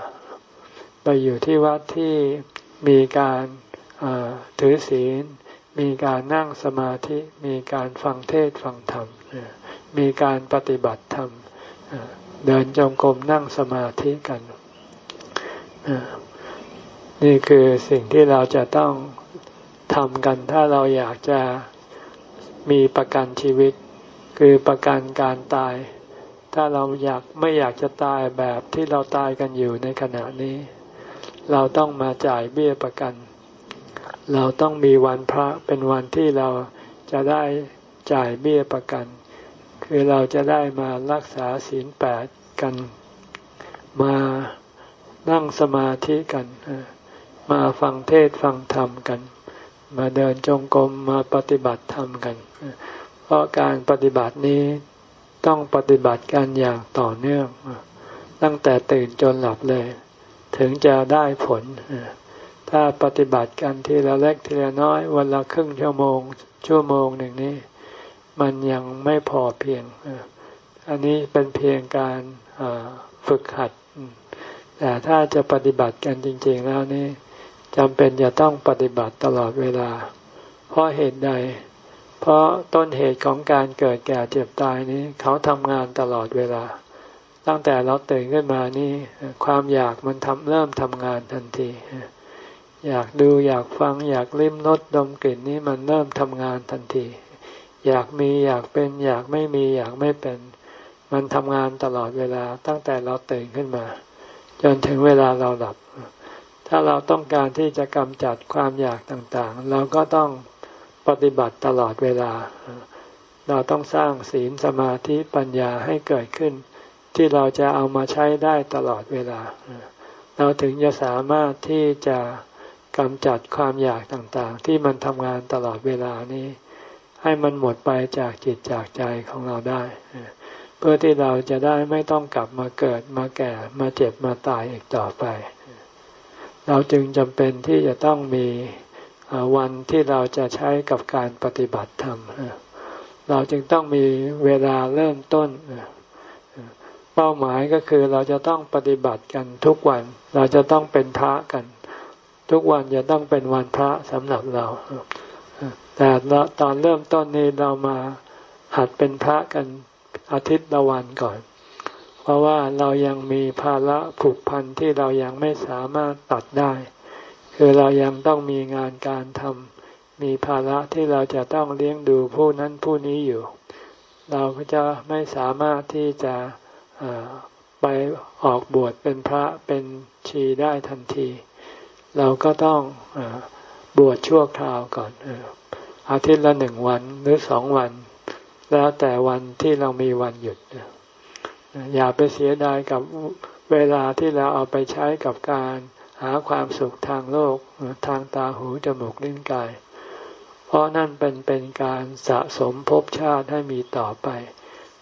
ไปอยู่ที่วัดที่ มีการถือศีล มีการนั่งสมาธิ มีการฟังเทศฟังธรรม มีการปฏิบัติธรรม เดินจงกรมนั่งสมาธิกัน นี่คือสิ่งที่เราจะต้องทำกันถ้าเราอยากจะมีประกันชีวิต คือประกันการตาย ถ้าเราอยากไม่อยากจะตายแบบที่เราตายกันอยู่ในขณะนี้ เราต้องมาจ่ายเบี้ยประกัน เราต้องมีวันพระเป็นวันที่เราจะได้จ่ายเบี้ยประกัน คือเราจะได้มารักษาศีลแปดกัน มานั่งสมาธิกัน มาฟังเทศฟังธรรมกัน มาเดินจงกรมมาปฏิบัติธรรมกัน เพราะการปฏิบัตินี้ต้องปฏิบัติกันอย่างต่อเนื่อง ตั้งแต่ตื่นจนหลับเลย ถึงจะได้ผล ถ้าปฏิบัติกันทีละเล็กทีละน้อยวันละครึ่งชั่วโมง ชั่วโมงหนึ่งนี้ มันยังไม่พอเพียง อันนี้เป็นเพียงการฝึกหัด แต่ถ้าจะปฏิบัติกันจริง ๆ แล้วนี่จำเป็นจะต้องปฏิบัติตลอดเวลา เพราะเหตุใด เพราะต้นเหตุของการเกิดแก่เจ็บตายนี้ เขาทำงานตลอดเวลา ตั้งแต่เราตื่นขึ้นมานี่ความอยากมันทำเริ่มทำงานทันทีอยากดูอยากฟังอยากลิ้มรสดมกลิ่นนี้มันเริ่มทำงานทันที อยากมีอยากเป็น อยากไม่มีอยากไม่เป็น มันทำงานตลอดเวลาตั้งแต่เราตื่นขึ้นมา จนถึงเวลาเราหลับ ถ้าเราต้องการที่จะกำจัดความอยากต่างๆ เราก็ต้องปฏิบัติตลอดเวลา เราต้องสร้างศีลสมาธิปัญญาให้เกิดขึ้น ที่เราจะเอามาใช้ได้ตลอดเวลา เราถึงจะสามารถที่จะกำจัดความอยากต่างๆ ที่มันทำงานตลอดเวลานี้ ให้มันหมดไปจากจิตจากใจของเราได้ เพื่อที่เราจะได้ไม่ต้องกลับมาเกิดมาแก่มาเจ็บมาตายอีกต่อไป เราจึงจำเป็นที่จะต้องมีวันที่เราจะใช้กับการปฏิบัติธรรม เราจึงต้องมีเวลาเริ่มต้น เป้าหมายก็คือเราจะต้องปฏิบัติกันทุกวัน เราจะต้องเป็นพระกัน ทุกวันจะต้องเป็นวันพระสำหรับเรา แต่ตอนเริ่มต้นนี้เรามาหัดเป็นพระกันอาทิตย์ละวันก่อน เพราะว่าเรายังมีภาระผูกพันที่เรายังไม่สามารถตัดได้ คือเรายังต้องมีงานการทำมีภาระที่เราจะต้องเลี้ยงดูผู้นั้นผู้นี้อยู่ เราก็จะไม่สามารถที่จะ ไปออกบวชเป็นพระเป็นชีได้ทันที เราก็ต้องอบวชชั่วคราวก่อนอาทิตย์ละหนึ่งวันหรือสองวัน แล้วแต่วันที่เรามีวันหยุด อย่าไปเสียดายกับเวลาที่เราเอาไปใช้กับการหาความสุขทางโลกทางตาหูจมูกลิ้นกาย เพราะนั่นเป็นเป็นการสะสมภพชาติให้มีต่อไป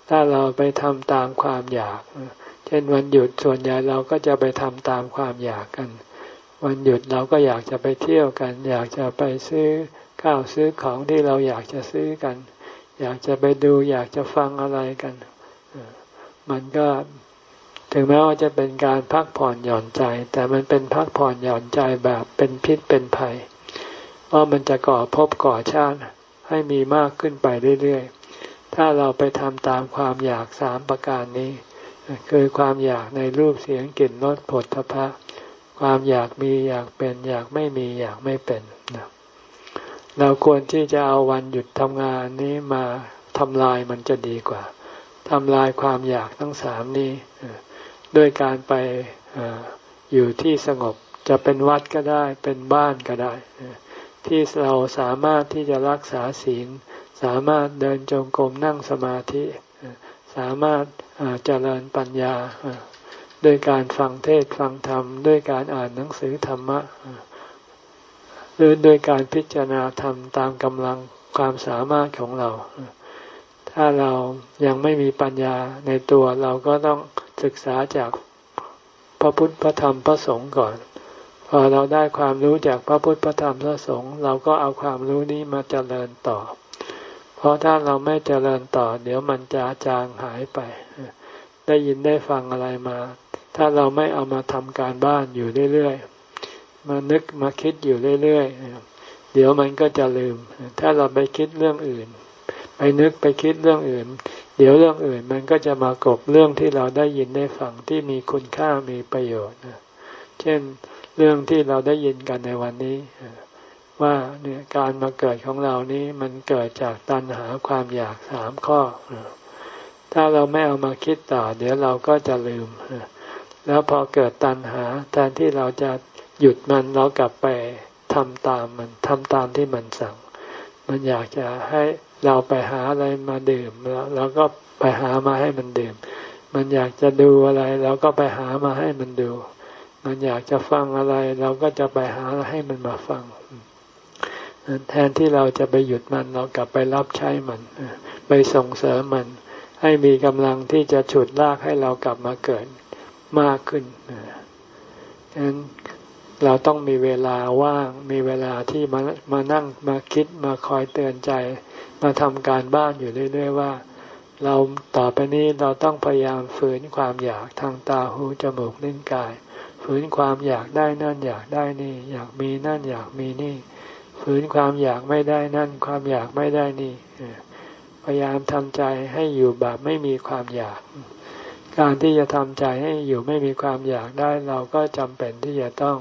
ถ้าเราไปทำตามความอยาก เช่นวันหยุดส่วนใหญ่เราก็จะไปทำตามความอยากกัน วันหยุดเราก็อยากจะไปเที่ยวกัน อยากจะไปซื้อข้าวซื้อของที่เราอยากจะซื้อกัน อยากจะไปดูอยากจะฟังอะไรกัน มันก็ถึงแม้ว่าจะเป็นการพักผ่อนหย่อนใจ แต่มันเป็นพักผ่อนหย่อนใจแบบเป็นพิษเป็นภัย เพราะมันจะก่อภพก่อชาติให้มีมากขึ้นไปเรื่อยๆ ถ้าเราไปทำตามความอยากสามประการนี้ คือความอยากในรูปเสียงกลิ่นรสผลทพะ ความอยากมีอยากเป็น อยากไม่มีอยากไม่เป็นนะเราควรที่จะเอาวันหยุดทำงานนี้มาทำลายมันจะดีกว่าทำลายความอยากทั้งสามนี้ด้วยการไปอยู่ที่สงบจะเป็นวัดก็ได้เป็นบ้านก็ได้ ที่เราสามารถที่จะรักษาศีล สามารถเดินจงกรมนั่งสมาธิ สามารถเจริญปัญญาด้วยการฟังเทศฟังธรรม ด้วยการอ่านหนังสือธรรมะหรือด้วยการพิจารณาธรรมตามกำลังความสามารถของเรา ถ้าเรายังไม่มีปัญญาในตัวเราก็ต้องศึกษาจากพระพุทธพระธรรมพระสงฆ์ก่อน พอเราได้ความรู้จากพระพุทธพระธรรมพระสงฆ์เราก็เอาความรู้นี้มาเจริญต่อ เพราะถ้าเราไม่เจริญต่อ เดี๋ยวมันจะจางหายไป ได้ยินได้ฟังอะไรมา ถ้าเราไม่เอามาทำการบ้านอยู่เรื่อยๆ มานึกมาคิดอยู่เรื่อยๆ เดี๋ยวมันก็จะลืม ถ้าเราไปคิดเรื่องอื่น ไปนึกไปคิดเรื่องอื่น เดี๋ยวเรื่องอื่นมันก็จะมากบเรื่องที่เราได้ยินได้ฟังที่มีคุณค่ามีประโยชน์เช่นเรื่องที่เราได้ยินกันในวันนี้ ว่าเนี่ยการมาเกิดของเรานี้มันเกิดจากตัณหาความอยากสามข้อ ถ้าเราไม่เอามาคิดต่อ เดี๋ยวเราก็จะลืม แล้วพอเกิดตัณหาแทนที่เราจะหยุดมันเรากลับไปทำตามมันทำตามที่มันสั่ง มันอยากจะให้เราไปหาอะไรมาดื่มแล้วเราก็ไปหามาให้มันดื่ม มันอยากจะดูอะไรเราก็ไปหามาให้มันดู มันอยากจะฟังอะไร เราก็จะไปหาให้มันมาฟัง แทนที่เราจะไปหยุดมันเรากลับไปรับใช้มัน ไปส่งเสริมมัน ให้มีกำลังที่จะฉุดลากให้เรากลับมาเกิดมากขึ้นฉะนั้นเราต้องมีเวลาว่างมีเวลาที่มามานั่งมาคิดมาคอยเตือนใจ มาทำการบ้านอยู่เรื่อยๆว่า เราต่อไปนี้เราต้องพยายามฝืนความอยากทางตาหูจมูกลิ้นกาย ฝืนความอยากได้นั่นอยากได้นี่ อยากมีนั่นอยากมีนี่ ฝืนความอยากไม่ได้นั่น ความอยากไม่ได้นี่พยายามทำใจให้อยู่แบบไม่มีความอยาก การที่จะทำใจให้อยู่ไม่มีความอยากได้ เราก็จำเป็นที่จะต้อง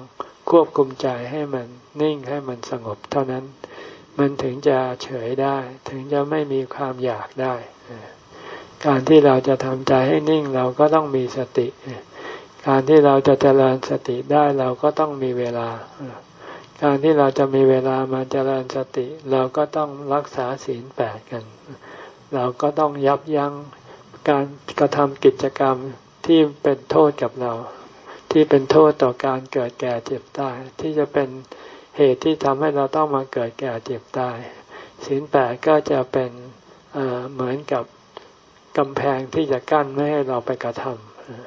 ควบคุมใจให้มันนิ่งให้มันสงบเท่านั้น มันถึงจะเฉยได้ ถึงจะไม่มีความอยากได้ การที่เราจะทำใจให้นิ่งเราก็ต้องมีสติ การที่เราจะเจริญสติได้เราก็ต้องมีเวลา การที่เราจะมีเวลามาเจริญสติ เราก็ต้องรักษาศีลแปดกัน เราก็ต้องยับยั้งการกระทำกิจกรรมที่เป็นโทษกับเรา ที่เป็นโทษต่อการเกิดแก่เจ็บตาย ที่จะเป็นเหตุที่ทำให้เราต้องมาเกิดแก่เจ็บตายศีลแปดก็จะเป็นเหมือนกับกำแพงที่จะกั้นไม่ให้เราไปกระท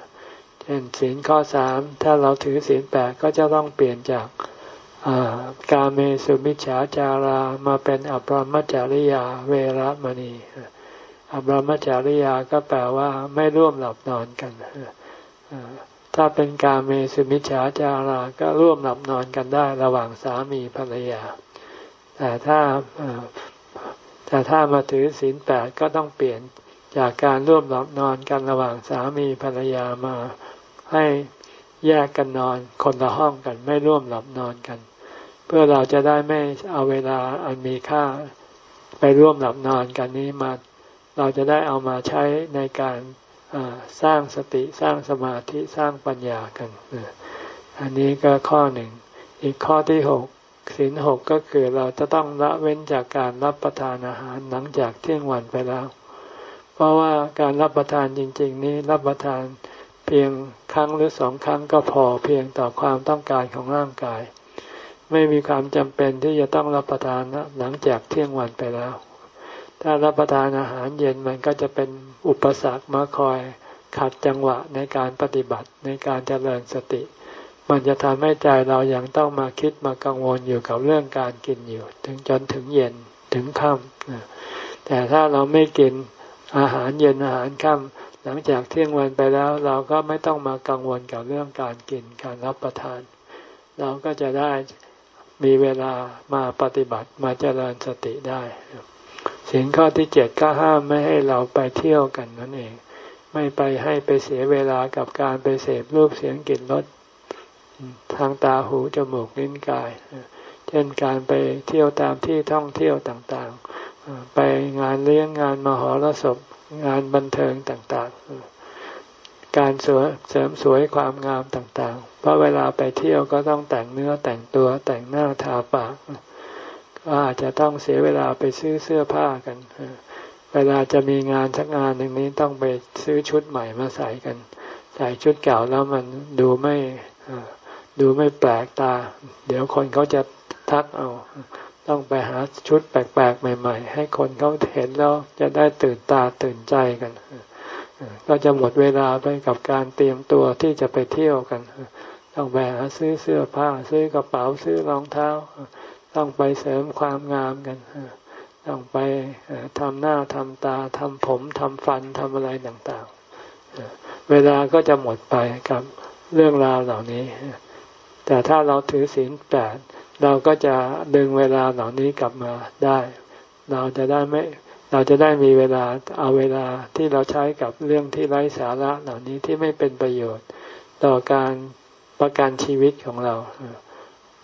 ำเช่นศีลข้อสามถ้าเราถือศีลแปดก็จะต้องเปลี่ยนจาก กาเมสุมิจฉาจารามาเป็นอัปรมจาริยาเวรมณีอัปรมจาริยาก็แปลว่าไม่ร่วมหลับนอนกันถ้าเป็นการเมสุมิจฉาจาราก็ร่วมหลับนอนกันได้ระหว่างสามีภรรยา แต่ถ้าแต่ถ้ามาถือศีลแปดก็ต้องเปลี่ยนจากการร่วมหลับนอนกันระหว่างสามีภรรยามาให้แยกกันนอนคนละห้องกันไม่ร่วมหลับนอนกัน พื่อเราจะได้ไม่เอาเวลาอันมีค่าไปร่วมหลับนอนกันนี้มา เราจะได้เอามาใช้ในการสร้างสติสร้างสมาธิสร้างปัญญากัน อันนี้ก็ข้อหนึ่ง อีกข้อที่หกศีลหกก็คือเราจะต้องละเว้นจากการรับประทานอาหารหลังจากเที่ยงวันไปแล้ว เพราะว่าการรับประทานจริง ๆ นี้รับประทานเพียงครั้งหรือสองครั้งก็พอเพียงต่อความต้องการของร่างกาย ไม่มีความจำเป็นที่จะต้องรับประทานหลังจากเที่ยงวันไปแล้ว ถ้ารับประทานอาหารเย็นมันก็จะเป็นอุปสรรคมาคอยขัดจังหวะในการปฏิบัติในการเจริญสติ มันจะทำให้ใจเรายัางต้องมาคิดมากังวลอยู่กับเรื่องการกินอยู่ ถึงจนถึงเย็นถึงค่ำแต่ถ้าเราไม่กินอาหารเย็นอาหารค่ำหลังจากเที่ยงวันไปแล้ว เราก็ไม่ต้องมากังวลกับเรื่องการกินการรับประทาน เราก็จะได้ มีเวลามาปฏิบัติมาเจริญสติได้สิ่งข้อที่เจ็ดก็ห้ามไม่ให้เราไปเที่ยวกันนั่นเอง ไม่ไปให้ไปเสียเวลากับการไปเสพรูปเสียงกลิ่นรสทางตาหูจมูกลิ้นกาย เช่นการไปเที่ยวตามที่ท่องเที่ยวต่างๆ ไปงานเลี้ยงงานมหรสพงานบันเทิงต่างๆ การเสริมสวยความงามต่างๆ เพราะเวลาไปเที่ยวก็ต้องแต่งเนื้อแต่งตัวแต่งหน้าทาปากก็อาจจะต้องเสียเวลาไปซื้อเสื้อผ้ากัน เวลาจะมีงานสักงานหนึ่งนี้ต้องไปซื้อชุดใหม่มาใส่กัน ใส่ชุดเก่าแล้วมันดูไม่ดูไม่แปลกตา เดี๋ยวคนเขาจะทักเอา ต้องไปหาชุดแปลกๆใหม่ ๆ ให้คนเขาเห็นแล้วจะได้ตื่นตาตื่นใจกัน ก็จะหมดเวลาไปกับการเตรียมตัวที่จะไปเที่ยวกันต้องไปหาซื้อเสื้อผ้า ซื้อกระเป๋าซื้อรองเท้า ต้องไปเสริมความงามกันต้องไปทำหน้าทำตาทำผมทำฟันทำอะไรต่างๆ เวลาก็จะหมดไปกับเรื่องราวเหล่านี้ แต่ถ้าเราถือศีลแปดเราก็จะดึงเวลาเหล่านี้กลับมาได้ เราจะได้ไม่ เราจะได้มีเวลาเอาเวลาที่เราใช้กับเรื่องที่ไร้สาระเหล่านี้ที่ไม่เป็นประโยชน์ ต่อการประกันชีวิตของเรา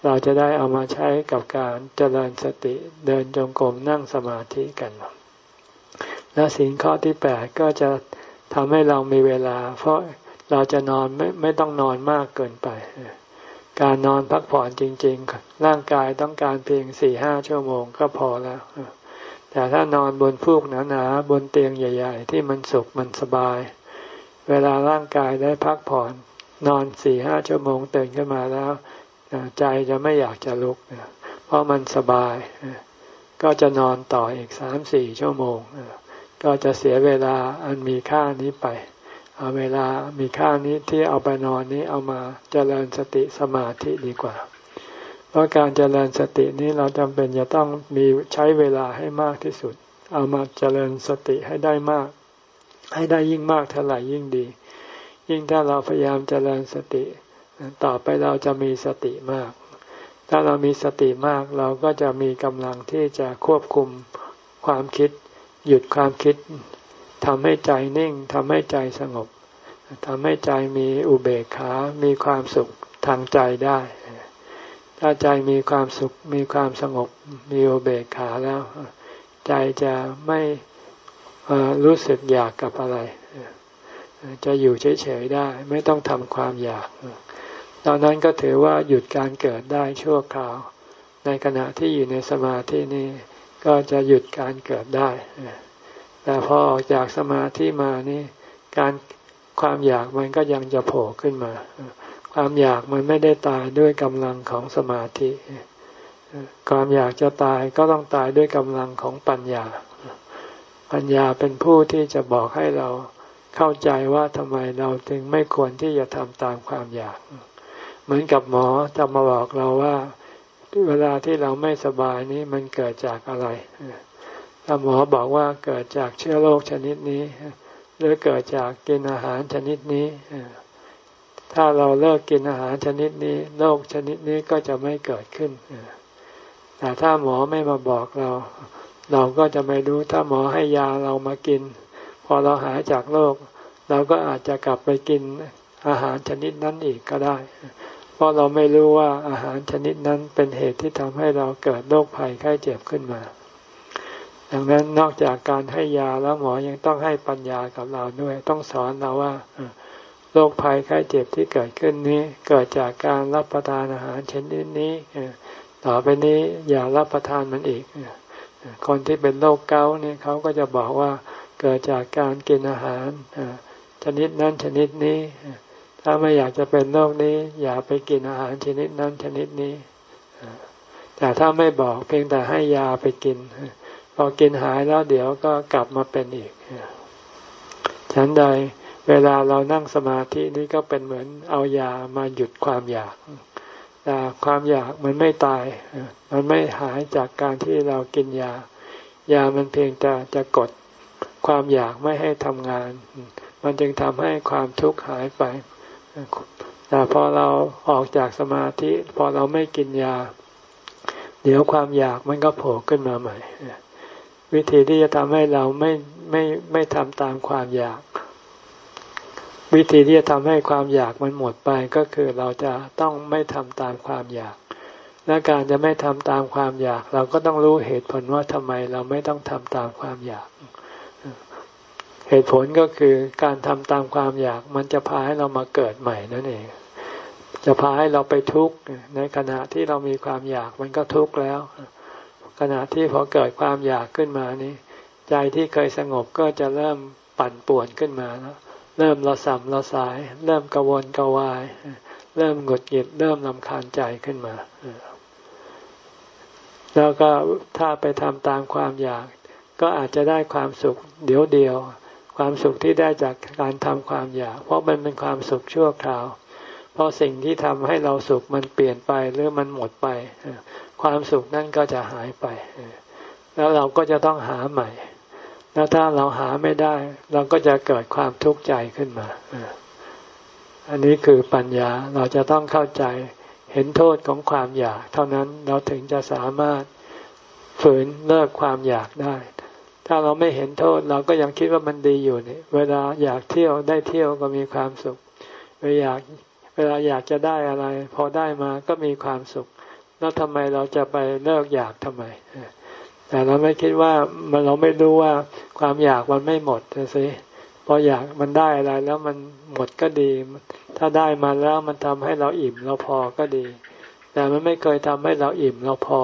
เราจะได้เอามาใช้กับการเจริญสติเดินจงกรมนั่งสมาธิกัน และสิ่งข้อที่แปดก็จะทำให้เรามีเวลา เพราะเราจะนอนไม่ไม่ต้องนอนมากเกินไป การนอนพักผ่อนจริง ๆ ร่างกายต้องการเพียงสี่ห้าชั่วโมงก็พอแล้ว แต่ถ้านอนบนฟูกหนาๆบนเตียงใหญ่ ๆ ที่มันสุขมันสบาย เวลาร่างกายได้พักผ่อน นอนสี่ห้าชั่วโมงตื่นขึ้นมาแล้วใจจะไม่อยากจะลุกเพราะมันสบาย ก็จะนอนต่ออีกสามสี่ชั่วโมง ก็จะเสียเวลาอันมีค่านี้ไป เอาเวลามีค่านี้ที่เอาไปนอนนี้เอามาเจริญสติสมาธิดีกว่า ราะการเจริญสตินี้เราจำเป็นจะต้องมีใช้เวลาให้มากที่สุด เอามาเจริญสติให้ได้มาก ให้ได้ยิ่งมากเท่าไหร่ยิ่งดี ยิ่งถ้าเราพยายามเจริญสติ ต่อไปเราจะมีสติมาก ถ้าเรามีสติมากเราก็จะมีกำลังที่จะควบคุมความคิด หยุดความคิดทำให้ใจนิ่งทำให้ใจสงบทำให้ใจมีอุเบกขา มีความสุขทางใจได้ ถ้าใจมีความสุขมีความสงบมีโอเบกขาแล้ว ใจจะไม่รู้สึกอยากกับอะไร จะอยู่เฉยๆได้ ไม่ต้องทำความอยาก ตอนนั้นก็ถือว่าหยุดการเกิดได้ชั่วคราว ในขณะที่อยู่ในสมาธินี้ก็จะหยุดการเกิดได้ แต่พอออกจากสมาธิมานี่การความอยากมันก็ยังจะโผล่ขึ้นมา ความอยากมันไม่ได้ตายด้วยกำลังของสมาธิ ความอยากจะตายก็ต้องตายด้วยกำลังของปัญญา ปัญญาเป็นผู้ที่จะบอกให้เราเข้าใจว่าทำไมเราจึงไม่ควรที่จะทำตามความอยาก เหมือนกับหมอจะมาบอกเราว่า เวลาที่เราไม่สบายนี้มันเกิดจากอะไรถ้าหมอบอกว่าเกิดจากเชื้อโรคชนิดนี้ หรือเกิดจากกินอาหารชนิดนี้ ถ้าเราเลิกกินอาหารชนิดนี้โรคชนิดนี้ก็จะไม่เกิดขึ้น แต่ถ้าหมอไม่มาบอกเรา เราก็จะไม่รู้ถ้าหมอให้ยาเรามากิน พอเราหายจากโรคเราก็อาจจะกลับไปกินอาหารชนิดนั้นอีกก็ได้ เพราะเราไม่รู้ว่าอาหารชนิดนั้นเป็นเหตุที่ทำให้เราเกิดโรคภัยไข้เจ็บขึ้นมาดังนั้นนอกจากการให้ยาแล้วหมอยังต้องให้ปัญญากับเราด้วย ต้องสอนเราว่า โรคภัยไข้เจ็บที่เกิดขึ้นนี้ เกิดจากการรับประทานอาหารชนิดนี้ต่อไปนี้อย่ารับประทานมันอีกคนที่เป็นโรคเกาต์นี่เขาก็จะบอกว่าเกิดจากการกินอาหารชนิดนั้นชนิดนี้ ถ้าไม่อยากจะเป็นโรคนี้ อย่าไปกินอาหารชนิดนั้นชนิดนี้แต่ถ้าไม่บอกเพียงแต่ให้ยาไปกิน พอกินหายแล้วเดี๋ยวก็กลับมาเป็นอีกฉันใด เวลาเรานั่งสมาธินี่ก็เป็นเหมือนเอายามาหยุดความอยาก แต่ความอยากมันไม่ตาย มันไม่หายจากการที่เรากินยา ยามันเพียงแต่จะกดความอยากไม่ให้ทำงาน มันจึงทำให้ความทุกข์หายไป แต่พอเราออกจากสมาธิ พอเราไม่กินยา เดี๋ยวความอยากมันก็โผล่ขึ้นมาใหม่ วิธีที่จะทำให้เราไม่ไม่ไม่ทำตามความอยาก วิธีที่จะทำให้ความอยากมันหมดไปก็คือเราจะต้องไม่ทำตามความอยาก และการจะไม่ทำตามความอยาก เราก็ต้องรู้เหตุผลว่าทำไมเราไม่ต้องทำตามความอยาก เหตุผลก็คือการทำตามความอยาก มันจะพาให้เรามาเกิดใหม่นั่นเอง จะพาให้เราไปทุกข์ในขณะที่เรามีความอยากมันก็ทุกข์แล้ว ขณะที่พอเกิดความอยากขึ้นมานี้ ใจที่เคยสงบก็จะเริ่มปั่นป่วนขึ้นมาแล้ว เริ่มระสำระสาย เริ่มกวนกระวาย เริ่มหงุดหงิดเริ่มลำคาญใจขึ้นมา แล้วก็ถ้าไปทำตามความอยาก ก็อาจจะได้ความสุขเดี๋ยวเดียว ความสุขที่ได้จากการทำความอยาก เพราะมันเป็นความสุขชั่วคราว เพราะสิ่งที่ทำให้เราสุขมันเปลี่ยนไปหรือมันหมดไป ความสุขนั่นก็จะหายไป แล้วเราก็จะต้องหาใหม่ แล้วถ้าเราหาไม่ได้ เราก็จะเกิดความทุกข์ใจขึ้นมา อันนี้คือปัญญาเราจะต้องเข้าใจเห็นโทษของความอยาก เท่านั้นเราถึงจะสามารถฝืนเลิกความอยากได้ ถ้าเราไม่เห็นโทษ เราก็ยังคิดว่ามันดีอยู่เนี่ยเวลาอยากเที่ยวได้เที่ยวก็มีความสุข เวลาอยากเวลาอยากจะได้อะไร พอได้มาก็มีความสุข แล้วทำไมเราจะไปเลิกอยากทำไมแต่เราไม่คิดว่ามันเราไม่รู้ว่า ความอยากมันไม่หมดสิพออยากมันได้อะไรแล้วมันหมดก็ดี ถ้าได้มาแล้วมันทำให้เราอิ่มเราพอก็ดี แต่มันไม่เคยทำให้เราอิ่มเราพอ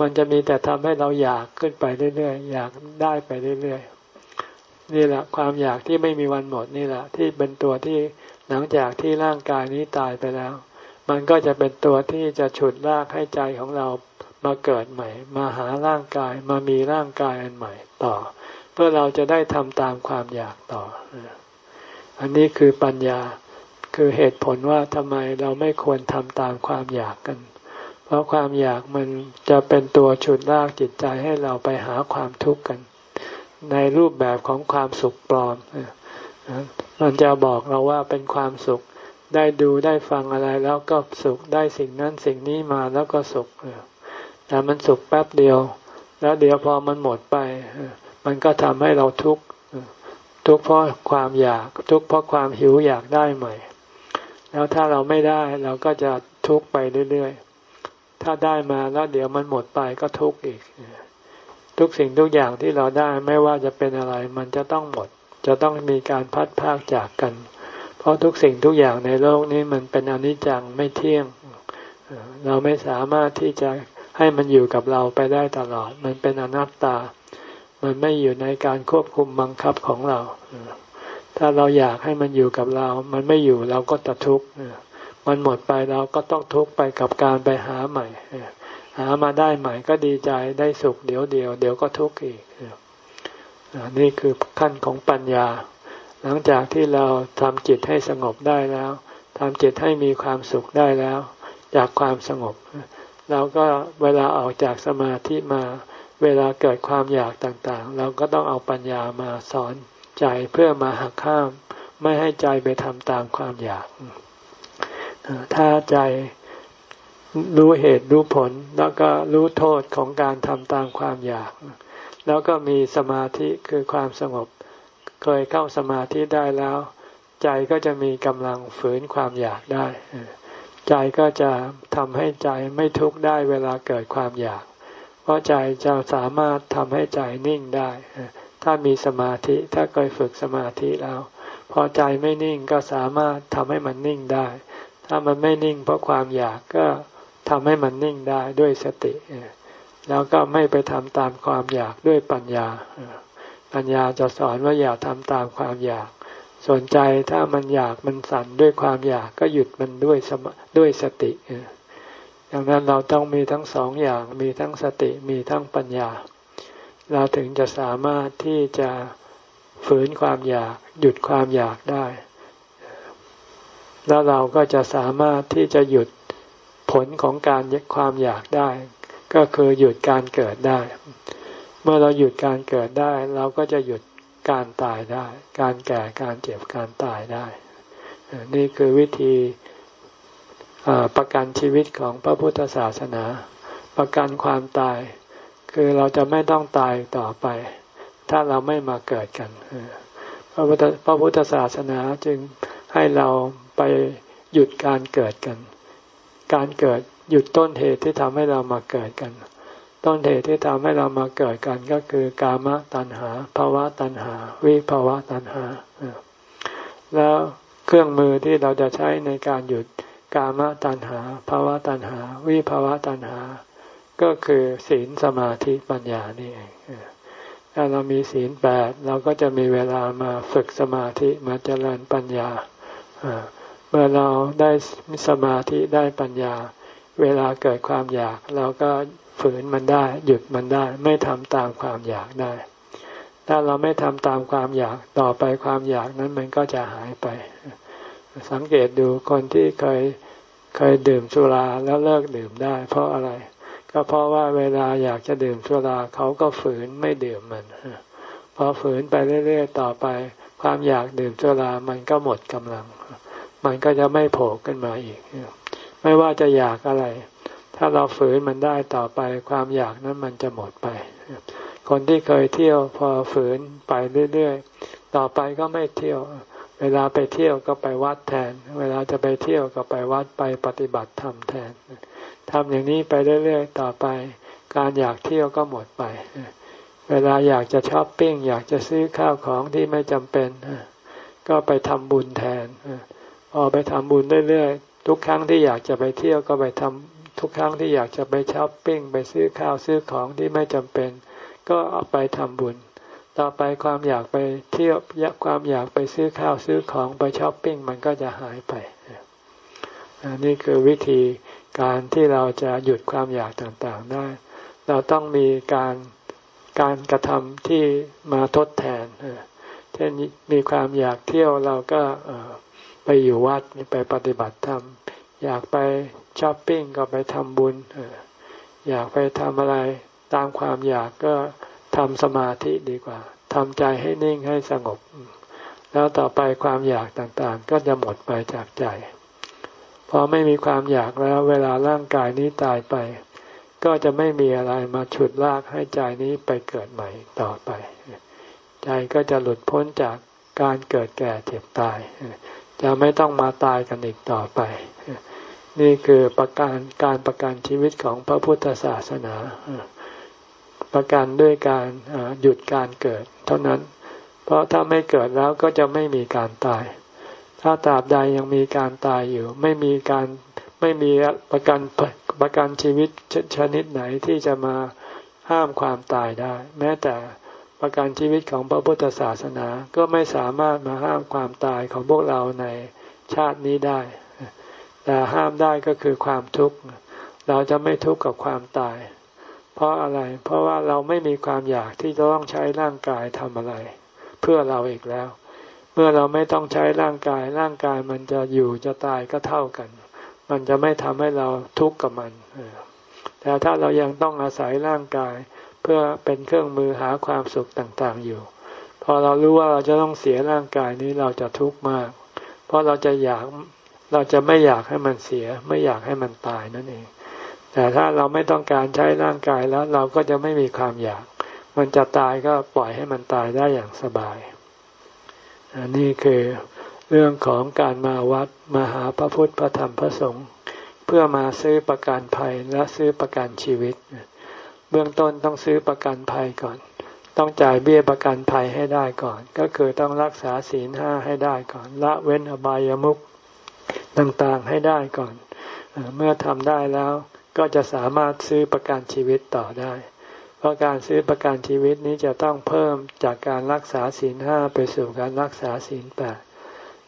มันจะมีแต่ทำให้เราอยากขึ้นไปเรื่อยๆอยากได้ไปเรื่อยๆนี่แหละความอยากที่ไม่มีวันหมดนี่แหละ ที่เป็นตัวที่หลังจากที่ร่างกายนี้ตายไปแล้ว มันก็จะเป็นตัวที่จะฉุดลากให้ใจของเรามาเกิดใหม่ มาหาร่างกายมามีร่างกายอันใหม่ต่อ เพื่อเราจะได้ทำตามความอยากต่อ อันนี้คือปัญญาคือเหตุผลว่าทำไมเราไม่ควรทำตามความอยากกัน เพราะความอยากมันจะเป็นตัวฉุดลากจิตใจให้เราไปหาความทุกข์กัน ในรูปแบบของความสุขปลอม มันจะบอกเราว่าเป็นความสุขได้ดูได้ฟังอะไรแล้วก็สุขได้สิ่งนั้นสิ่งนี้มาแล้วก็สุขแต่มันสุขแป๊บเดียว แล้วเดี๋ยวพอมันหมดไป มันก็ทำให้เราทุกข์ทุกข์เพราะความอยาก ทุกข์เพราะความหิวอยากได้ใหม่ แล้วถ้าเราไม่ได้เราก็จะทุกข์ไปเรื่อยๆ ถ้าได้มาแล้วเดี๋ยวมันหมดไปก็ทุกข์อีก ทุกสิ่งทุกอย่างที่เราได้ไม่ว่าจะเป็นอะไร มันจะต้องหมด จะต้องมีการพัดพากจากกัน เพราะทุกสิ่งทุกอย่างในโลกนี้มันเป็นอนิจจังไม่เที่ยง เราไม่สามารถที่จะให้มันอยู่กับเราไปได้ตลอด มันเป็นอนัตตา มันไม่อยู่ในการควบคุมบังคับของเรา ถ้าเราอยากให้มันอยู่กับเรา มันไม่อยู่เราก็จะทุกข์มันหมดไปเราก็ต้องทุกข์ไปกับการไปหาใหม่ หามาได้ใหม่ก็ดีใจได้สุขเดี๋ยวเดียวเดี๋ยวก็ทุกข์อีกนี่คือขั้นของปัญญา หลังจากที่เราทำจิตให้สงบได้แล้วทำจิตให้มีความสุขได้แล้ว จากความสงบ เราก็เวลาออกจากสมาธิมา เวลาเกิดความอยากต่างๆ เราก็ต้องเอาปัญญามาสอนใจเพื่อมาหักข้าม ไม่ให้ใจไปทำตามความอยาก ถ้าใจรู้เหตุรู้ผลแล้วก็รู้โทษของการทำตามความอยาก แล้วก็มีสมาธิคือความสงบ เคยเข้าสมาธิได้แล้ว ใจก็จะมีกำลังฝืนความอยากได้ ใจก็จะทำให้ใจไม่ทุกข์ได้เวลาเกิดความอยาก เพราะใจจะสามารถทำให้ใจนิ่งได้ ถ้ามีสมาธิถ้าเคยฝึกสมาธิแล้ว พอใจไม่นิ่งก็สามารถทำให้มันนิ่งได้ ถ้ามันไม่นิ่งเพราะความอยากก็ทำให้มันนิ่งได้ด้วยสติ แล้วก็ไม่ไปทำตามความอยากด้วยปัญญา ปัญญาจะสอนว่าอย่าทำตามความอยากสนใจถ้ามันอยากมันสั่นด้วยความอยากก็หยุดมันด้วยสมด้วยสติ ดังนั้นเราต้องมีทั้งสองอย่างมีทั้งสติมีทั้งปัญญา เราถึงจะสามารถที่จะฝืนความอยากหยุดความอยากได้ แล้วเราก็จะสามารถที่จะหยุดผลของการยึดความอยากได้ ก็คือหยุดการเกิดได้ เมื่อเราหยุดการเกิดได้ เราก็จะหยุดการตายได้ การแก่การเจ็บการตายได้ นี่คือวิธี ประกันชีวิตของพระพุทธศาสนา ประกันความตาย คือเราจะไม่ต้องตายต่อไป ถ้าเราไม่มาเกิดกันพระพุทธพระพุทธศาสนาจึงให้เราไปหยุดการเกิดกัน การเกิดหยุดต้นเหตุที่ทำให้เรามาเกิดกัน ต้นเหตุที่ทำให้เรามาเกิดกันก็คือกามตัณหาภาวะตัณหา วิภาวะตัณหา แล้วเครื่องมือที่เราจะใช้ในการหยุด กามตัณหาภาวะตัณหา วิภาวะตัณหา ก็คือศีลสมาธิปัญญานี่เองถ้าเรามีศีลแปดเราก็จะมีเวลามาฝึกสมาธิมาเจริญปัญญาเมื่อเราได้สมาธิได้ปัญญา เวลาเกิดความอยาก เราก็ฝืนมันได้ หยุดมันได้ ไม่ทำตามความอยากได้ ถ้าเราไม่ทำตามความอยากต่อไปความอยากนั้นมันก็จะหายไป สังเกตดูคนที่เคย เคยดื่มสุราแล้วเลิกดื่มได้ เพราะอะไร ก็เพราะว่าเวลาอยากจะดื่มสุราเขาก็ฝืนไม่ดื่มมันพอฝืนไปเรื่อยๆต่อไป ความอยากดื่มสุรามันก็หมดกำลัง มันก็จะไม่โผล่ขึ้นมาอีก ไม่ว่าจะอยากอะไร ถ้าเราฝืนมันได้ต่อไป ความอยากนั้นมันจะหมดไป คนที่เคยเที่ยวพอฝืนไปเรื่อยๆต่อไปก็ไม่เที่ยว เวลาไปเที่ยวก็ไปวัดแทน เวลาจะไปเที่ยวก็ไปวัดไปปฏิบัติธรรมแทนทำอย่างนี้ไปเรื่อยๆต่อไป การอยากเที่ยวก็หมดไป เวลาอยากจะช้อปปิ้ง อยากจะซื้อข้าวของที่ไม่จำเป็น ก็ไปทำบุญแทนพอไปทำบุญเรื่อยๆทุกครั้งที่อยากจะไปเที่ยวก็ไปทำทุกครั้งที่อยากจะไปช้อปปิ้ง ไปซื้อข้าวซื้อของที่ไม่จำเป็น ก็เอาไปทำบุญ ต่อไปความอยากไปเที่ยวยักความอยากไปซื้อข้าวซื้อของไปช้อปปิ้งมันก็จะหายไปนี่คือวิธีการที่เราจะหยุดความอยากต่างๆได้ เราต้องมีการการกระทำที่มาทดแทนเช่นมีความอยากเที่ยวเราก็ไปอยู่วัดไปปฏิบัติธรรมอยากไปช้อปปิ้งก็ไปทำบุญอยากไปทำอะไรตามความอยากก็ ทำสมาธิดีกว่าทำใจให้นิ่งให้สงบ แล้วต่อไปความอยากต่างๆ ก็จะหมดไปจากใจ พอไม่มีความอยากแล้ว เวลาร่างกายนี้ตายไป ก็จะไม่มีอะไรมาฉุดลากให้ใจนี้ไปเกิดใหม่ต่อไป ใจก็จะหลุดพ้นจากการเกิดแก่เจ็บตาย จะไม่ต้องมาตายกันอีกต่อไป นี่คือประการการประกันชีวิตของพระพุทธศาสนา ประกันด้วยการหยุดการเกิด เท่านั้น เพราะถ้าไม่เกิดแล้วก็จะไม่มีการตาย ถ้าตราบใดยังมีการตายอยู่ ไม่มีการไม่มีประกันประกันชีวิตชนิดไหนที่จะมาห้ามความตายได้ แม้แต่ประกันชีวิตของพระพุทธศาสนาก็ไม่สามารถมาห้ามความตายของพวกเราในชาตินี้ได้ แต่ห้ามได้ก็คือความทุกข์ เราจะไม่ทุกข์กับความตาย เพราะอะไร เพราะว่าเราไม่มีความอยากที่จะต้องใช้ร่างกายทำอะไร เพื่อเราอีกแล้ว เมื่อเราไม่ต้องใช้ร่างกาย ร่างกายมันจะอยู่จะตายก็เท่ากัน มันจะไม่ทำให้เราทุกข์กับมันแต่ถ้าเรายังต้องอาศัยร่างกาย เพื่อเป็นเครื่องมือหาความสุขต่างๆอยู่ พอเรารู้ว่าเราจะต้องเสียร่างกายนี้เราจะทุกข์มาก เพราะเราจะอยากเราจะไม่อยากให้มันเสีย ไม่อยากให้มันตายนั่นเอง แต่ถ้าเราไม่ต้องการใช้ร่างกายแล้วเราก็จะไม่มีความอยาก มันจะตายก็ปล่อยให้มันตายได้อย่างสบายอันนี้คือเรื่องของการมาวัดมาหาพระพุทธพระธรรมพระสงฆ์เพื่อมาซื้อประกันภัยและซื้อประกันชีวิต เบื้องต้นต้องซื้อประกันภัยก่อน ต้องจ่ายเบี้ยประกันภัยให้ได้ก่อน ก็คือต้องรักษาศีลห้าให้ได้ก่อน ละเว้นอบายามุขต่างๆให้ได้ก่อน เมื่อทำได้แล้ว ก็จะสามารถซื้อประกันชีวิตต่อได้ เพราะการซื้อประกันชีวิตนี้จะต้องเพิ่มจากการรักษาศีลห้าไปสู่การรักษาศีลแปด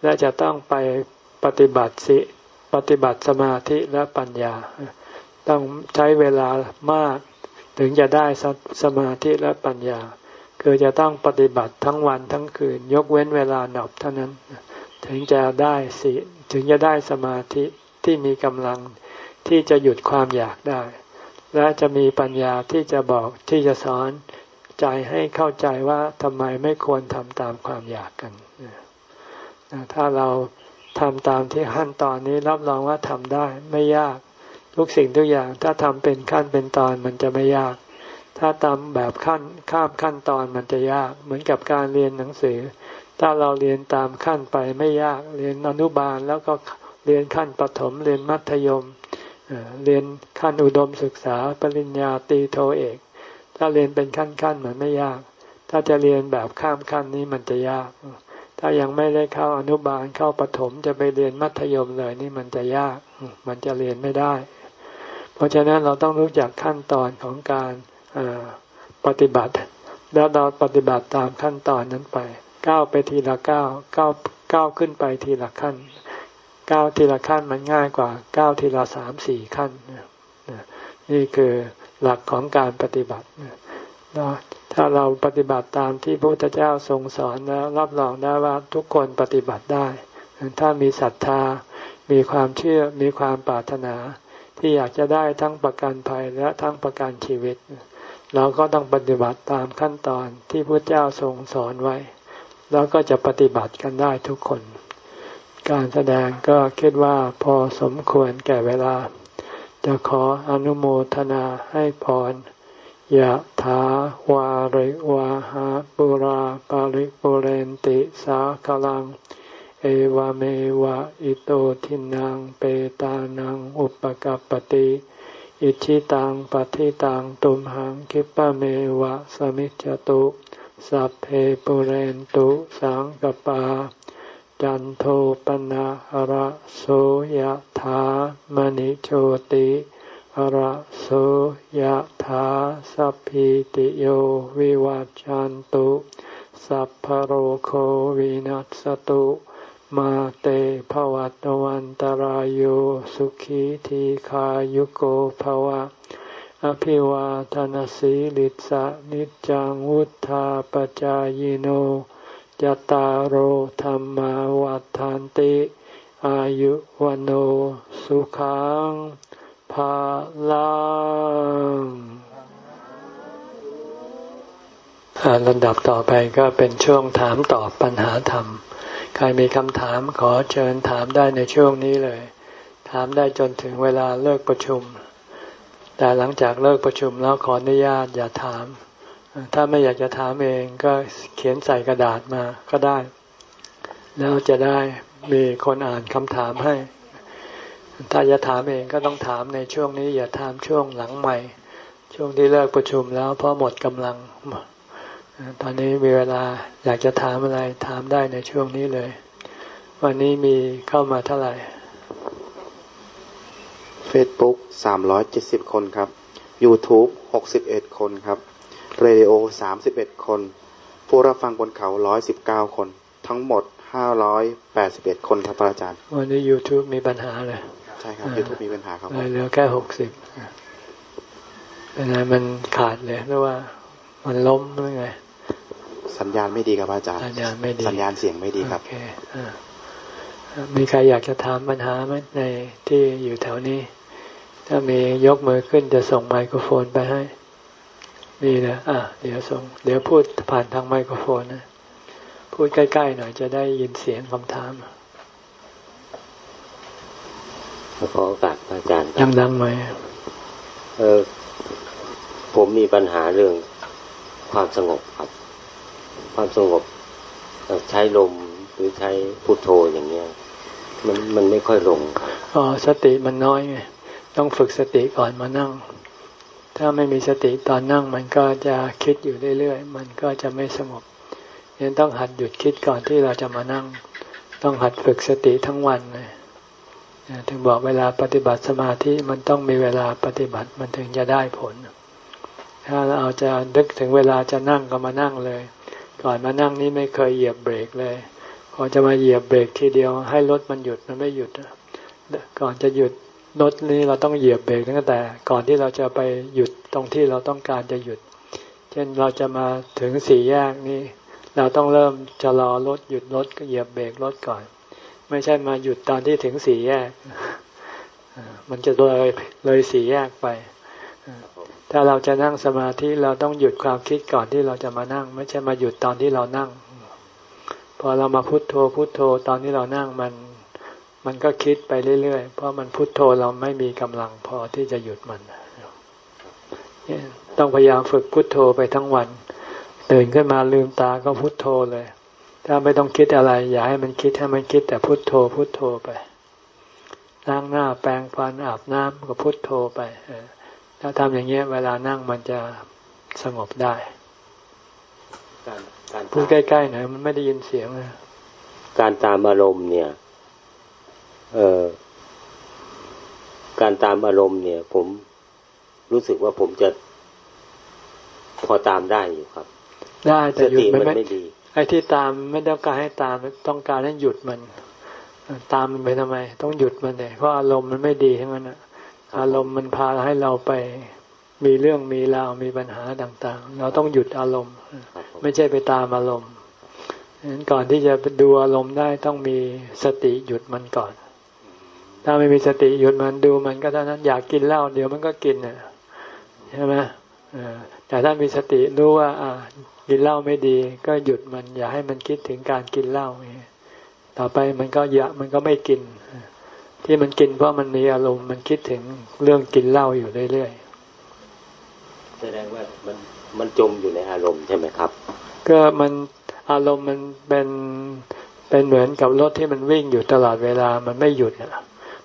และจะต้องไปปฏิบัติสิปฏิบัติสมาธิและปัญญา ต้องใช้เวลามากถึงจะได้สมาธิและปัญญา คือจะต้องปฏิบัติทั้งวันทั้งคืน ยกเว้นเวลาหนอบเท่านั้น ถึงจะได้สิถึงจะได้สมาธิที่มีกำลัง ที่จะหยุดความอยากได้ และจะมีปัญญาที่จะบอกที่จะสอนใจให้เข้าใจว่าทำไมไม่ควรทำตามความอยากกัน ถ้าเราทำตามที่ขั้นตอนนี้รับรองว่าทำได้ไม่ยาก ทุกสิ่งทุกอย่างถ้าทำเป็นขั้นเป็นตอนมันจะไม่ยาก ถ้าทำแบบขั้นข้ามขั้นตอนมันจะยาก เหมือนกับการเรียนหนังสือ ถ้าเราเรียนตามขั้นไปไม่ยาก เรียนอนุบาลแล้วก็เรียนขั้นประถมเรียนมัธยม เรียนขั้นอุดมศึกษาปริญญาตีโทเอก ถ้าเรียนเป็นขั้นขั้นมันไม่ยาก ถ้าจะเรียนแบบข้ามขั้นนี้มันจะยาก ถ้ายังไม่ได้เข้าอนุบาลเข้าปถมจะไปเรียนมัธยมเลยนี่มันจะยาก มันจะเรียนไม่ได้ เพราะฉะนั้นเราต้องรู้จักขั้นตอนของการปฏิบัติ แล้วเราปฏิบัติตามขั้นตอนนั้นไปก้าวไปทีละก้าวก้าวก้าวขึ้นไปทีละขั้น ก้าวทีละขั้นมันง่ายกว่าก้าวทีละสามสี่ขั้นนี่คือหลักของการปฏิบัติถ้าเราปฏิบัติตามที่พระพุทธเจ้าทรงสอนแล้วรับรองได้ว่าทุกคนปฏิบัติได้ ถ้ามีศรัทธา มีความเชื่อ มีความปรารถนา ที่อยากจะได้ทั้งประกันภัยและทั้งประกันชีวิต เราก็ต้องปฏิบัติตามขั้นตอนที่พระเจ้าทรงสอนไว้ แล้วก็จะปฏิบัติกันได้ทุกคน การแสดงก็คิดว่าพอสมควรแก่เวลา จะขออนุโมทนาให้พรยะถาวาริวาหาปุราปาริปุเรนติสาคลัง เอวเมวะอิโตทินังเปตานังอุปกัปติ อิชิตังปฏิตังตุมหังคิปะเมวะสมิจจตุ สัพเพปุเรนตุสังกปา จันโทปนะระโสยธามณิโชติระโสยธาสัพพิติโยวิวัจจันตุสัพพโรโควินัสตุมาเตภวัตวันตารโยสุขีทีขายุโกภวะ อภิวาทนสีลิสะนิจังวุธาปจายโน ยตารโอธรรมวัฏานติ อายุวันโอสุขังภาลังลำดับต่อไปก็เป็นช่วงถามตอบปัญหาธรรม ใครมีคำถามขอเชิญถามได้ในช่วงนี้เลย ถามได้จนถึงเวลาเลิกประชุม แต่หลังจากเลิกประชุมแล้วขออนุญาตอย่าถาม ถ้าไม่อยากจะถามเองก็เขียนใส่กระดาษมาก็ได้ แล้วจะได้มีคนอ่านคำถามให้ ถ้าจะถามเองก็ต้องถามในช่วงนี้ อย่าถามช่วงหลังใหม่ ช่วงที่เลิกประชุมแล้วเพราะหมดกำลัง ตอนนี้มีเวลาอยากจะถามอะไรถามได้ในช่วงนี้เลย วันนี้มีเข้ามาเท่าไหร่เฟซบุ๊กสามร้อยเจ็ดสิบคนครับ YouTube หกสิบเอ็ดคนครับ เรดิโอสามสิบเอ็ดคน ผู้รับฟังบนเขาร้อยสิบเก้าคน ทั้งหมดห้าร้อยแปดสิบเอ็ดคนครับพระอาจารย์ วันนี้ YouTube มีปัญหาเลยใช่ครับ YouTube มีปัญหาครับเหลือแค่หกสิบเป็นไงมันขาดเลยหรือว่า มันล้มหรือไง สัญญาณไม่ดีครับอาจารย์ สัญญาณไม่ดี สัญญาณเสียงไม่ดีครับ โอเคมีใครอยากจะถามปัญหาไหมในที่อยู่แถวนี้ ถ้ามียกมือขึ้นจะส่งไมโครโฟนไปให้ มีนะอะเดี๋ยวส่ง เดี๋ยวพูดผ่านทางไมโครโฟนนะ พูดใกล้ๆหน่อยจะได้ยินเสียงคำถามขอโอกาสอาจารย์ยังดังไหมเออผมมีปัญหาเรื่องความสงบครับ ความสงบใช้ลมหรือใช้พุทโธอย่างเงี้ย มันมันไม่ค่อยลงอ๋อสติมันน้อยไงต้องฝึกสติก่อนมานั่ง ถ้าไม่มีสติตอนนั่งมันก็จะคิดอยู่เรื่อยๆ มันก็จะไม่สงบยังต้องหัดหยุดคิดก่อนที่เราจะมานั่ง ต้องหัดฝึกสติทั้งวันเลยถึงบอกเวลาปฏิบัติสมาธิมันต้องมีเวลาปฏิบัติมันถึงจะได้ผล ถ้าเราจะดึกถึงเวลาจะนั่งก็มานั่งเลย ก่อนมานั่งนี้ไม่เคยเหยียบเบรกเลย พอจะมาเหยียบเบรกทีเดียวให้รถมันหยุดมันไม่หยุด ก่อนจะหยุด รถนี้เราต้องเหยียบเบรกตั้งแต่ ก่อนที่เราจะไปหยุดตรงที่เราต้องการจะหยุด เช่นเราจะมาถึงสี่แยกนี้ เราต้องเริ่มจะรอรถหยุดรถก็เหยียบเบรกรถก่อน ไม่ใช่มาหยุดตอนที่ถึงสี่แยก มันจะเลยเลยสี่แยกไป ถ้าเราจะนั่งสมาธิเราต้องหยุดความคิดก่อนที่เราจะมานั่ง ไม่ใช่มาหยุดตอนที่เรานั่ง พอเรามาพุโทโธพุโทโธตอนที่เรานั่งมัน มันก็คิดไปเรื่อยๆ เพราะมันพุโทโธเราไม่มีกำลังพอที่จะหยุดมัน ต้องพยายามฝึกพุโทโธไปทั้งวันตื่นขึ้นมาลืมตาก็พุโทโธเลย ถ้าไม่ต้องคิดอะไร อย่าให้มันคิดให้มันคิดแต่พุโทโธพุโทโธไปล้างหน้าแปรงฟันอาบน้ำก็พุทโธไปถ้าทำอย่างเงี้ยเวลานั่งมันจะสงบได้พูดใกล้ๆหน่อยมันไม่ได้ยินเสียงนะการตามอารมณ์เนี่ยเอ่อ การตามอารมณ์เนี่ย ผมรู้สึกว่าผมจะพอตามได้อยู่ครับ ได้แต่หยุดมันไม่ดี ไอ้ที่ตามไม่ต้องการให้ตามต้องการให้หยุดมัน ตามมันไปทำไม ต้องหยุดมันเลยเพราะอารมณ์มันไม่ดีทั้งนั้นอารมณ์มันพาให้เราไป มีเรื่องมีราวมีปัญหาต่าง ๆ เราต้องหยุดอารมณ์ ไม่ใช่ไปตามอารมณ์ฉะนั้นก่อนที่จะดูอารมณ์ได้ต้องมีสติหยุดมันก่อน ถ้าไม่มีสติหยุดมันดูมันก็เท่านั้นอยากกินเหล้าเดี๋ยวมันก็กินน่ะใช่ไหมแต่ถ้ามีสติรู้ว่า อ่ากินเหล้าไม่ดี ก็หยุดมัน อย่าให้มันคิดถึงการกินเหล้าต่อไปมันก็อย่ามันก็ไม่กิน ที่มันกินเพราะมันมีอารมณ์มันคิดถึงเรื่องกินเหล้าอยู่เรื่อยๆแสดงว่ามันมันจมอยู่ในอารมณ์ใช่ไหมครับ ก็มันอารมณ์มันเป็นเป็นเหมือนกับรถที่มันวิ่งอยู่ตลอดเวลามันไม่หยุดอะ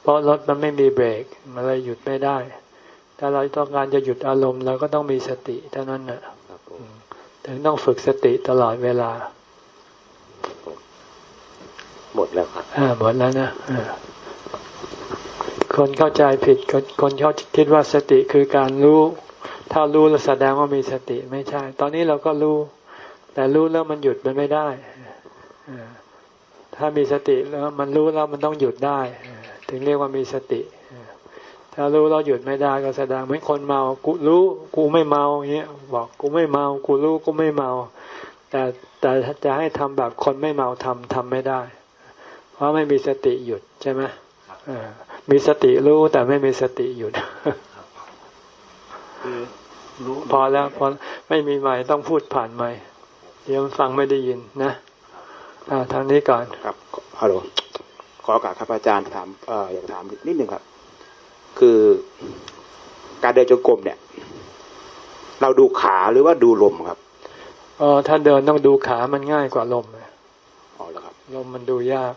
เพราะรถมันไม่มีเบรกมันเลยหยุดไม่ได้ ถ้าเราต้องการจะหยุดอารมณ์เราก็ต้องมีสติเท่านั้นน่ะถึงต้องฝึกสติตลอดเวลา หมดแล้วครับอ่าหมดแล้วนะคนเข้าใจผิดคนคนเขาคิดว่าสติคือการรู้ ถ้ารู้แล้วแสดงว่ามีสติไม่ใช่ ตอนนี้เราก็รู้ แต่รู้แล้วมันหยุดมันไม่ได้ถ้ามีสติแล้วมันรู้แล้วมันต้องหยุดได้ ถึงเรียกว่ามีสติ ถ้ารู้เราหยุดไม่ได้ก็แสดงเหมือนคนเมา กูรู้ กูไม่เมาเงี้ยบอกกูไม่เมา กูรู้กูไม่เมา แต่แต่จะให้ทำแบบคนไม่เมาทำทำไม่ได้ เพราะไม่มีสติหยุดใช่ไหมมีสติรู้แต่ไม่มีสติหยุดพอแล้วพอไม่มีใหม่ต้องพูดผ่านใหม่เดี๋ยวฟังไม่ได้ยินนะอ่าทางนี้ก่อนครับฮัลโหล ขอโอกาสครับอาจารย์ถามเอ่ออยากถามนิดหนึ่งครับ คือการเดินจงกรมเนี่ย เราดูขาหรือว่าดูลมครับอ๋อถ้าเดินต้องดูขามันง่ายกว่าลมอ๋อเหรอครับลมมันดูยาก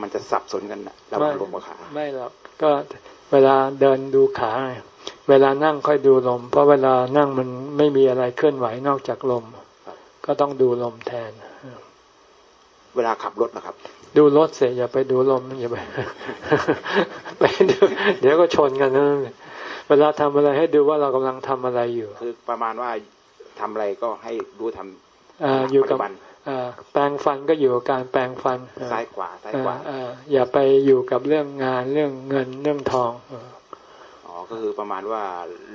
มันจะสับสนกันนะระหว่างลมกับขาไม่หรอกก็เวลาเดินดูขา เวลานั่งค่อยดูลม เพราะเวลานั่งมันไม่มีอะไรเคลื่อนไหวนอกจากลม ก็ต้องดูลมแทน เวลาขับรถนะครับ ดูรถเสียอย่าไปดูลมอย่าไปไปดูเดี๋ยวก็ชนกันนะเวลาทำอะไรให้ดูว่าเรากำลังทำอะไรอยู่ คือประมาณว่าทำอะไรก็ให้รู้ทำออยู่กับแปลงฟันก็อยู่กับการแปลงฟันซ้ายขวาซ้ายขวาอย่าไปอยู่กับเรื่องงานเรื่องเงินเรื่องทองก็คือประมาณว่า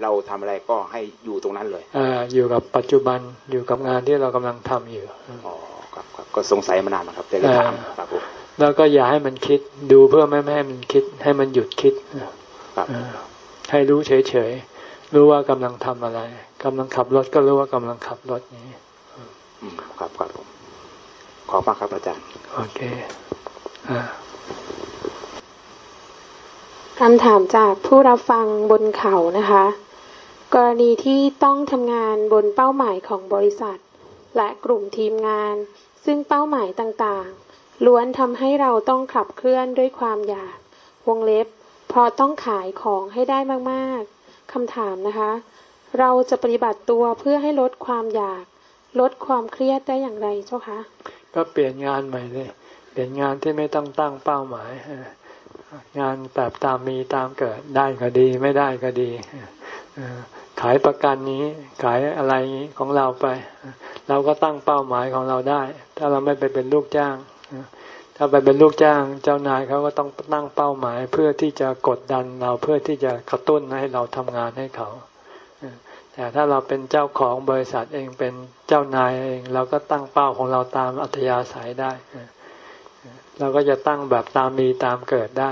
เราทำอะไรก็ให้อยู่ตรงนั้นเลยอ่าอยู่กับปัจจุบันอยู่กับงานที่เรากำลังทำอยู่อ๋อ ครับครับก็สงสัยมานานนะครับแต่ละถามครับผมแล้วก็อย่าให้มันคิดดูเพื่อไม่ให้มันคิด ให้มันหยุดคิดครับให้รู้เฉยๆรู้ว่ากำลังทำอะไรกำลังขับรถก็รู้ว่ากำลังขับรถนี้อืมครับครับผมขอมากครับอาจารย์โอเคอ่าคำถามจากผู้รับฟังบนเขานะคะ กรณีที่ต้องทำงานบนเป้าหมายของบริษัท และกลุ่มทีมงาน ซึ่งเป้าหมายต่างๆ ล้วนทำให้เราต้องขับเคลื่อนด้วยความอยาก วงเล็บเพราะต้องขายของให้ได้มากๆคำถามนะคะ เราจะปฏิบัติตัวเพื่อให้ลดความอยาก ลดความเครียดได้อย่างไรเจ้าคะ ก็เปลี่ยนงานใหม่เลยเปลี่ยนงานที่ไม่ต้องตั้งเป้าหมายงานแบบตามมีตามเกิดได้ก็ดีไม่ได้ก็ดี ขายประกันนี้ ขายอะไรของเราไป เราก็ตั้งเป้าหมายของเราได้ ถ้าเราไม่ไปเป็นลูกจ้าง ถ้าไปเป็นลูกจ้าง เจ้านายเขาก็ต้องตั้งเป้าหมาย เพื่อที่จะกดดันเราเพื่อที่จะกระตุ้นให้เราทำงานให้เขาแต่ถ้าเราเป็นเจ้าของบริษัทเองเป็นเจ้านายเองเราก็ตั้งเป้าของเราตามอัธยาศัยได้ เราก็จะตั้งแบบตามมีตามเกิดได้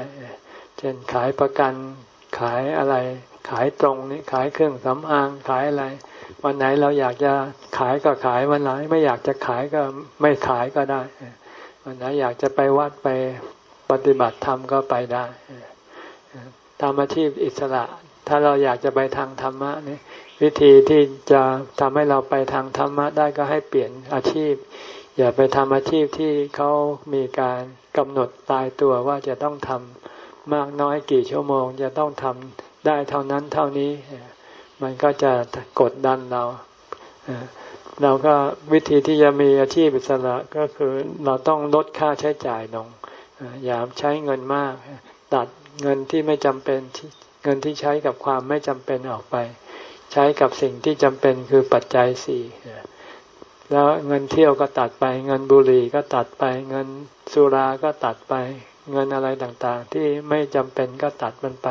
เช่นขายประกันขายอะไร ขายตรงนี้ขายเครื่องสำอางขายอะไร วันไหนเราอยากจะขายก็ขายวันไหนไม่อยากจะขายก็ไม่ขายก็ได้ วันไหนอยากจะไปวัดไปปฏิบัติธรรมก็ไปได้ทำอาชีพอิสระ ถ้าเราอยากจะไปทางธรรมะนี่วิธีที่จะทำให้เราไปทางธรรมะได้ก็ให้เปลี่ยนอาชีพ อย่าไปทำอาชีพที่เขามีการกำหนดตายตัวว่าจะต้องทำมากน้อยกี่ชั่วโมง จะต้องทำ ได้เท่านั้นเท่านี้ มันก็จะกดดันเรา เราก็วิธีที่จะมีอาชีพอิสระก็คือเราต้องลดค่าใช้จ่ายลง อย่าใช้เงินมาก ตัดเงินที่ไม่จำเป็นเงินที่ใช้กับความไม่จำเป็นออกไป ใช้กับสิ่งที่จำเป็นคือปัจจัยสี่แล้วเงินเที่ยวก็ตัดไป เงินบุหรี่ก็ตัดไป เงินสุราก็ตัดไป เงินอะไรต่างๆ ที่ไม่จำเป็นก็ตัดมันไป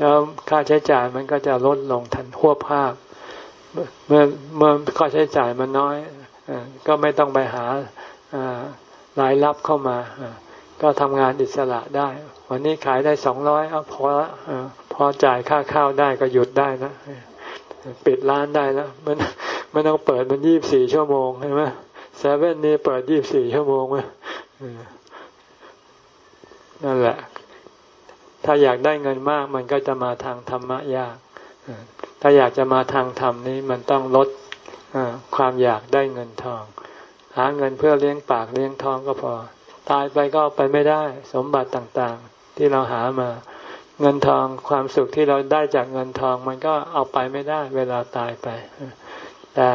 แล้วค่าใช้จ่ายมันก็จะลดลงทันหัวภาพ เมื่อเมื่อค่าใช้จ่ายมันน้อยก็ไม่ต้องไปหารายรับเข้ามา ก็ทำงานอิสระได้ วันนี้ขายได้สองร้อยเอาพอละพอจ่ายค่าข้าวได้ก็หยุดได้นะปิดร้านได้แล้วมันมันต้องเปิดมันยี่บสี่ชั่วโมงใช่ไหมเซเว่นนี่เปิดยี่บสี่ชั่วโมงไหมนั่นแหละ ถ้าอยากได้เงินมากมันก็จะมาทางธรรมะยาก ถ้าอยากจะมาทางธรรมนี้มันต้องลดความอยากได้เงินทอง หาเงินเพื่อเลี้ยงปากเลี้ยงท้องก็พอ ตายไปก็ไปไม่ได้ สมบัติต่างๆ ที่เราหามา เงินทองความสุขที่เราได้จากเงินทอง มันก็เอาไปไม่ได้ เวลาตายไป แต่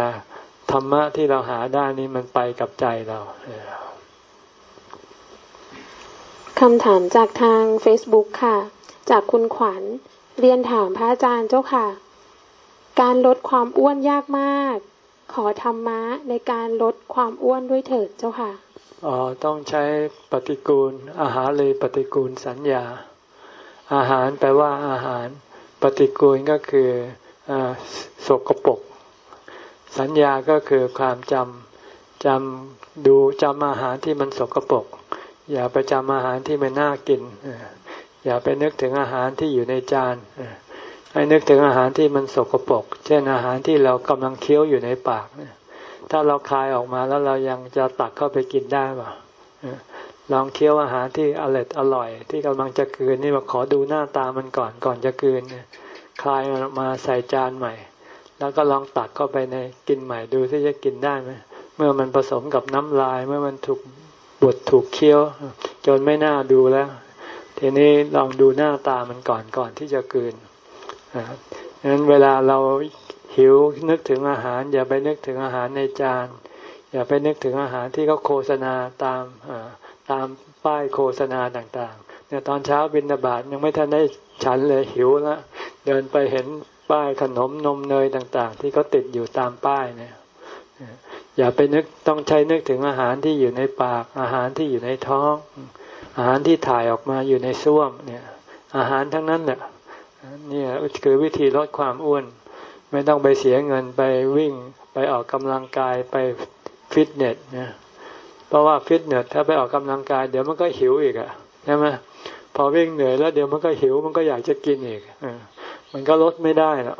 ธรรมะที่เราหาได้นี้มันไปกับใจเรา คำถามจากทาง Facebook ค่ะ จากคุณขวัญ เรียนถามพระอาจารย์เจ้าค่ะ การลดความอ้วนยากมาก ขอธรรมะในการลดความอ้วนด้วยเถิดเจ้าค่ะอ๋อต้องใช้ปฏิกูล อาหารเลยปฏิกูลสัญญา อาหารแปลว่าอาหาร ปฏิกูลก็คืออสกปรกสัญญาก็คือความจำจำดูจำอาหารที่มันสกปรก อย่าไปจำอาหารที่มันน่ากินอย่าไปนึกถึงอาหารที่อยู่ในจานให้นึกถึงอาหารที่มันสกปรกเช่นอาหารที่เรากำลังเคี้ยวอยู่ในปากถ้าเราคายออกมาแล้วเรายังจะตักเข้าไปกินได้ป่ะลองเคี้ยวอาหารที่อร่อยอร่อย ที่กำลังจะกืนนี่มาขอดูหน้าตามันก่อนก่อนจะกืนคลายมันมาใส่จานใหม่ แล้วก็ลองตักเข้าไปในกินใหม่ดูที่จะกินได้ไหมเมื่อมันผสมกับน้ำลายเมื่อมันถูก บดถูกเคี้ยว จนไม่น่าดูแล้ว ทีนี้ลองดูหน้าตามันก่อนก่อนที่จะกืนดังนั้นเวลาเราหิวนึกถึงอาหาร อย่าไปนึกถึงอาหารในจาน อย่าไปนึกถึงอาหารที่เขาโฆษณาตามตามป้ายโฆษณาต่างๆเนี่ยตอนเช้าบินบาตยังไม่ทันได้ฉันเลยหิวแล้วเดินไปเห็นป้ายขนมนมเนยต่าง ๆ ที่เขาติดอยู่ตามป้ายเนี่ย อย่าไปนึกต้องใช้นึกถึงอาหารที่อยู่ในปาก อาหารที่อยู่ในท้อง อาหารที่ถ่ายออกมาอยู่ในส้วมเนี่ย อาหารทั้งนั้นเนี่ยนี่คือวิธีลดความอ้วน ไม่ต้องไปเสียเงินไปวิ่งไปออกกำลังกายไปฟิตเนสเนี่ยเพราะว่าฟิตเนสถ้าไปออกกำลังกาย เดี๋ยวมันก็หิวอีกอะใช่ไหมพอวิ่งเหนื่อยแล้วเดี๋ยวมันก็หิวมันก็อยากจะกินอีกอมันก็ลดไม่ได้หรอก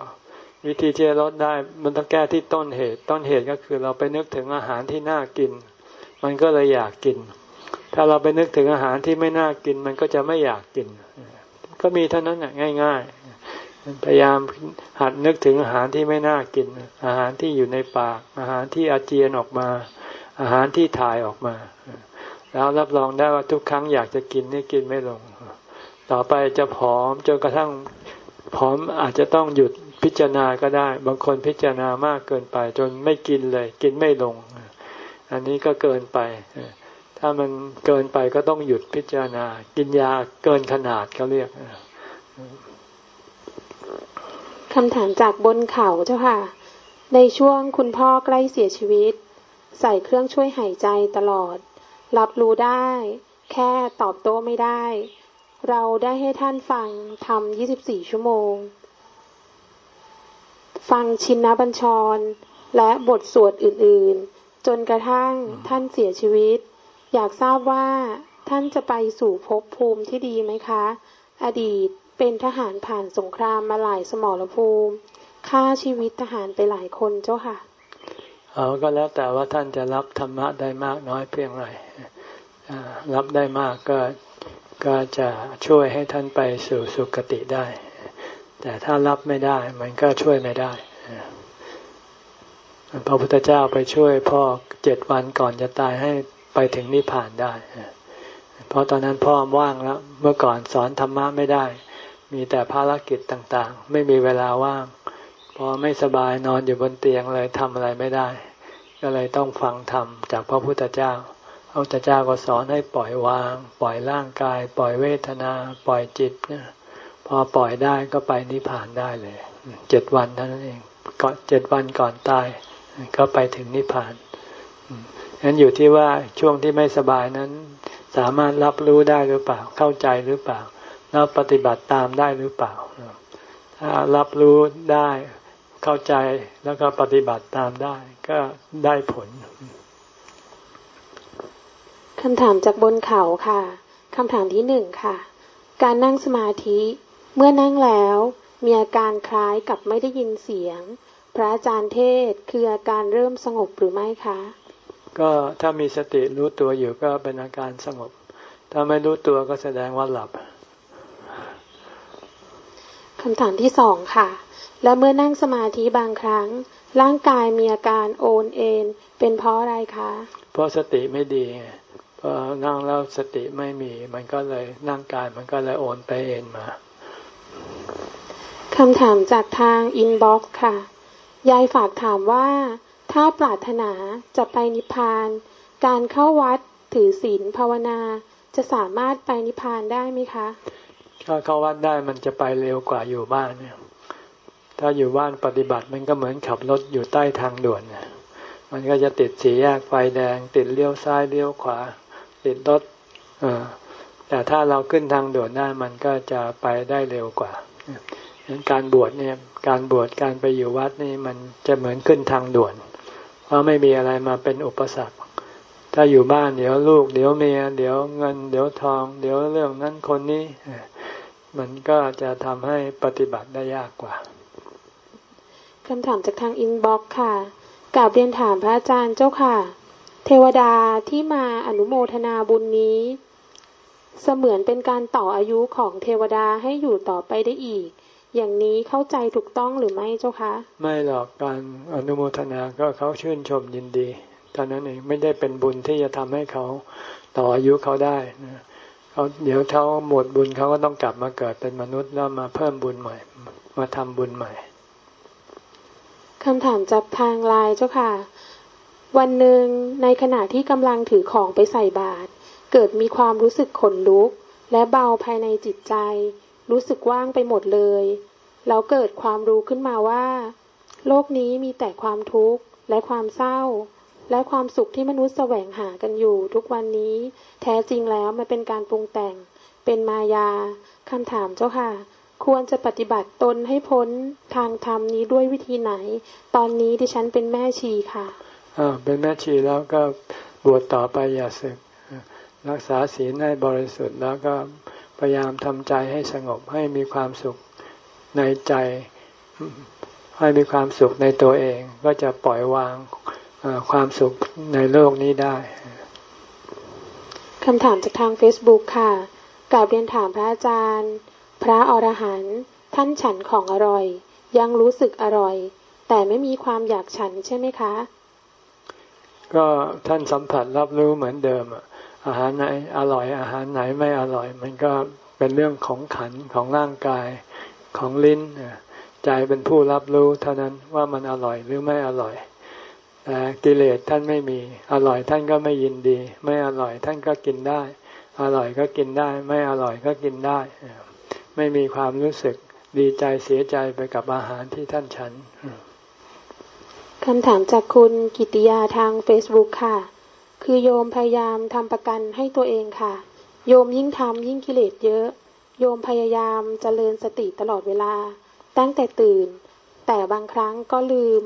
วิธีที่จะลดได้มันต้องแก้ที่ต้นเหตุ ต้นเหตุก็คือเราไปนึกถึงอาหารที่น่ากิน มันก็เลยอยากกิน ถ้าเราไปนึกถึงอาหารที่ไม่น่ากิน มันก็จะไม่อยากกิน ก็มีเท่านั้นง่าย ๆ พยายามหัดนึกถึงอาหารที่ไม่น่ากิน อาหารที่อยู่ในปาก อาหารที่อาเจียนออกมา อาหารที่ถ่ายออกมา แล้วรับรองได้ว่าทุกครั้งอยากจะกินนี่กินไม่ลง ต่อไปจะผอมจนกระทั่งผอมอาจจะต้องหยุด พิจารณาก็ได้ บางคนพิจารณามากเกินไป จนไม่กินเลย กินไม่ลง อันนี้ก็เกินไป ถ้ามันเกินไปก็ต้องหยุดพิจารณา กินยาเกินขนาดเขาเรียกคำถามจากบนเขาเจ้าค่ะ ในช่วงคุณพ่อใกล้เสียชีวิต ใส่เครื่องช่วยหายใจตลอด รับรู้ได้ แค่ตอบโต้ไม่ได้ เราได้ให้ท่านฟังทำ24 ชั่วโมง ฟังชินนบัญชร และบทสวดอื่นๆ จนกระทั่งท่านเสียชีวิต อยากทราบว่าท่านจะไปสู่ภพภูมิที่ดีไหมคะ อดีตเป็นทหารผ่านสงครามมาหลายสมรภูมิฆ่าชีวิตทหารไปหลายคนเจ้าค่ะเอาก็แล้วแต่ว่าท่านจะรับธรรมะได้มากน้อยเพียงไรรับได้มากก็ก็จะช่วยให้ท่านไปสู่สุคติได้ แต่ถ้ารับไม่ได้ มันก็ช่วยไม่ได้พระพุทธเจ้าไปช่วยพ่อเจ็ดวันก่อนจะตายให้ไปถึงนิพพานได้ เพราะตอนนั้นพ่อว่างแล้ว เมื่อก่อนสอนธรรมะไม่ได้ มีแต่ภารกิจต่างๆ ไม่มีเวลาว่าง พอไม่สบายนอนอยู่บนเตียงเลยทำอะไรไม่ได้ ก็เลยต้องฟังธรรมจากพระพุทธเจ้าพระพุทธเจ้าก็สอนให้ปล่อยวาง ปล่อยร่างกาย ปล่อยเวทนา ปล่อยจิตเนี่ย พอปล่อยได้ก็ไปนิพพานได้เลยเจ็ดวันเท่านั้นเองก่อนเจ็ดวันก่อนตาย ก็ไปถึงนิพพานฉะนั้นอยู่ที่ว่าช่วงที่ไม่สบายนั้น สามารถรับรู้ได้หรือเปล่าเข้าใจหรือเปล่าแล้วปฏิบัติตามได้หรือเปล่า ถ้ารับรู้ได้เข้าใจแล้วก็ปฏิบัติตามได้ก็ได้ผลคำถามจากบนเขาค่ะคำถามที่หนึ่งค่ะ การนั่งสมาธิ เมื่อนั่งแล้ว มีอาการคล้ายกับไม่ได้ยินเสียง พระอาจารย์เทศคืออาการเริ่มสงบหรือไม่คะ ก็ถ้ามีสติรู้ตัวอยู่ก็เป็นอาการสงบ ถ้าไม่รู้ตัวก็แสดงว่าหลับคำถามที่สองค่ะ และเมื่อนั่งสมาธิบางครั้ง ร่างกายมีอาการโอนเอนเป็นเพราะอะไรคะ เพราะสติไม่ดีพอนั่งแล้วสติไม่มี มันก็เลยนั่งกายมันก็เลยโอนไปเอนมา คำถามจากทาง inbox ค่ะ ยายฝากถามว่า ถ้าปรารถนาจะไปนิพพาน การเข้าวัดถือศีลภาวนาจะสามารถไปนิพพานได้ไหมคะถ้าเข้าวัดได้มันจะไปเร็วกว่าอยู่บ้านเนี่ยถ้าอยู่บ้านปฏิบัติมันก็เหมือนขับรถอยู่ใต้ทางด่วนมันก็จะติดสีแยกไฟแดง ติดเลี้ยวซ้ายเลี้ยวขวา ติดรถ แต่ถ้าเราขึ้นทางด่วนได้ามันก็จะไปได้เร็วกว่าการบวชเนี่ย การบวชการไปอยู่วัดนี่มันจะเหมือนขึ้นทางด่วน เพราะไม่มีอะไรมาเป็นอุปสรรค ถ้าอยู่บ้านเดี๋ยวลูก เดี๋ยวเมีย เดี๋ยวเงิน เดี๋ยวทอง เดี๋ยวเรื่องนั้นคนนี้ มันก็จะทำให้ปฏิบัติได้ยากกว่าคำถามจากทางอินบ็อกค่ะกราบเรียนถามพระอาจารย์เจ้าค่ะ เทวดาที่มาอนุโมทนาบุญนี้ เสมือนเป็นการต่ออายุของเทวดาให้อยู่ต่อไปได้อีก อย่างนี้เข้าใจถูกต้องหรือไม่เจ้าคะ ไม่หรอกการอนุโมทนาก็เขาชื่นชมยินดีเท่านั้นเองไม่ได้เป็นบุญที่จะทำให้เขาต่ออายุเขาได้เขาเดี๋ยวเขาหมดบุญเขาก็ต้องกลับมาเกิดเป็นมนุษย์แล้วมาเพิ่มบุญใหม่ มาทำบุญใหม่คำถามจากทางไลน์เจ้าค่ะ วันหนึ่งในขณะที่กำลังถือของไปใส่บาตร เกิดมีความรู้สึกขนลุก และเบาภายในจิตใจ รู้สึกว่างไปหมดเลย แล้วเกิดความรู้ขึ้นมาว่า โลกนี้มีแต่ความทุกข์และความเศร้า และความสุขที่มนุษย์แสวงหากันอยู่ทุกวันนี้ แท้จริงแล้วมันเป็นการปรุงแต่ง เป็นมายาคำถามเจ้าค่ะควรจะปฏิบัติตนให้พ้นทางธรรมนี้ด้วยวิธีไหน ตอนนี้ที่ฉันเป็นแม่ชีค่ะ อ่า เป็นแม่ชีแล้วก็บวชต่อไปอย่าสึก รักษาศีลให้บริสุทธิ์แล้วก็พยายามทำใจให้สงบให้มีความสุขในใจ ให้มีความสุขในตัวเอง ก็จะปล่อยวางความสุขในโลกนี้ได้คำถามจากทาง Facebook ค่ะกาบเรียนถามพระอาจารย์ พระอรหันต์ท่านฉันของอร่อย ยังรู้สึกอร่อย แต่ไม่มีความอยากฉันใช่ไหมคะ ก็ท่านสัมผัสรับรู้เหมือนเดิมอะ อาหารไหนอร่อยอาหารไหนไม่อร่อย มันก็เป็นเรื่องของขันของร่างกายของลิ้นใจเป็นผู้รับรู้เท่านั้นว่ามันอร่อยหรือไม่อร่อยแต่กิเลสท่านไม่มี อร่อยท่านก็ไม่ยินดี ไม่อร่อยท่านก็กินได้ อร่อยก็กินได้ ไม่อร่อยก็กินได้ ไม่มีความรู้สึกดีใจเสียใจไปกับอาหารที่ท่านฉันคำถามจากคุณกิติยาทางเฟซบุ๊กค่ะ คือโยมพยายามทำประกันให้ตัวเองค่ะ โยมยิ่งทำยิ่งกิเลสเยอะ โยมพยายามจเจริญสติตลอดเวลา ตั้งแต่ตื่น แต่บางครั้งก็ลืม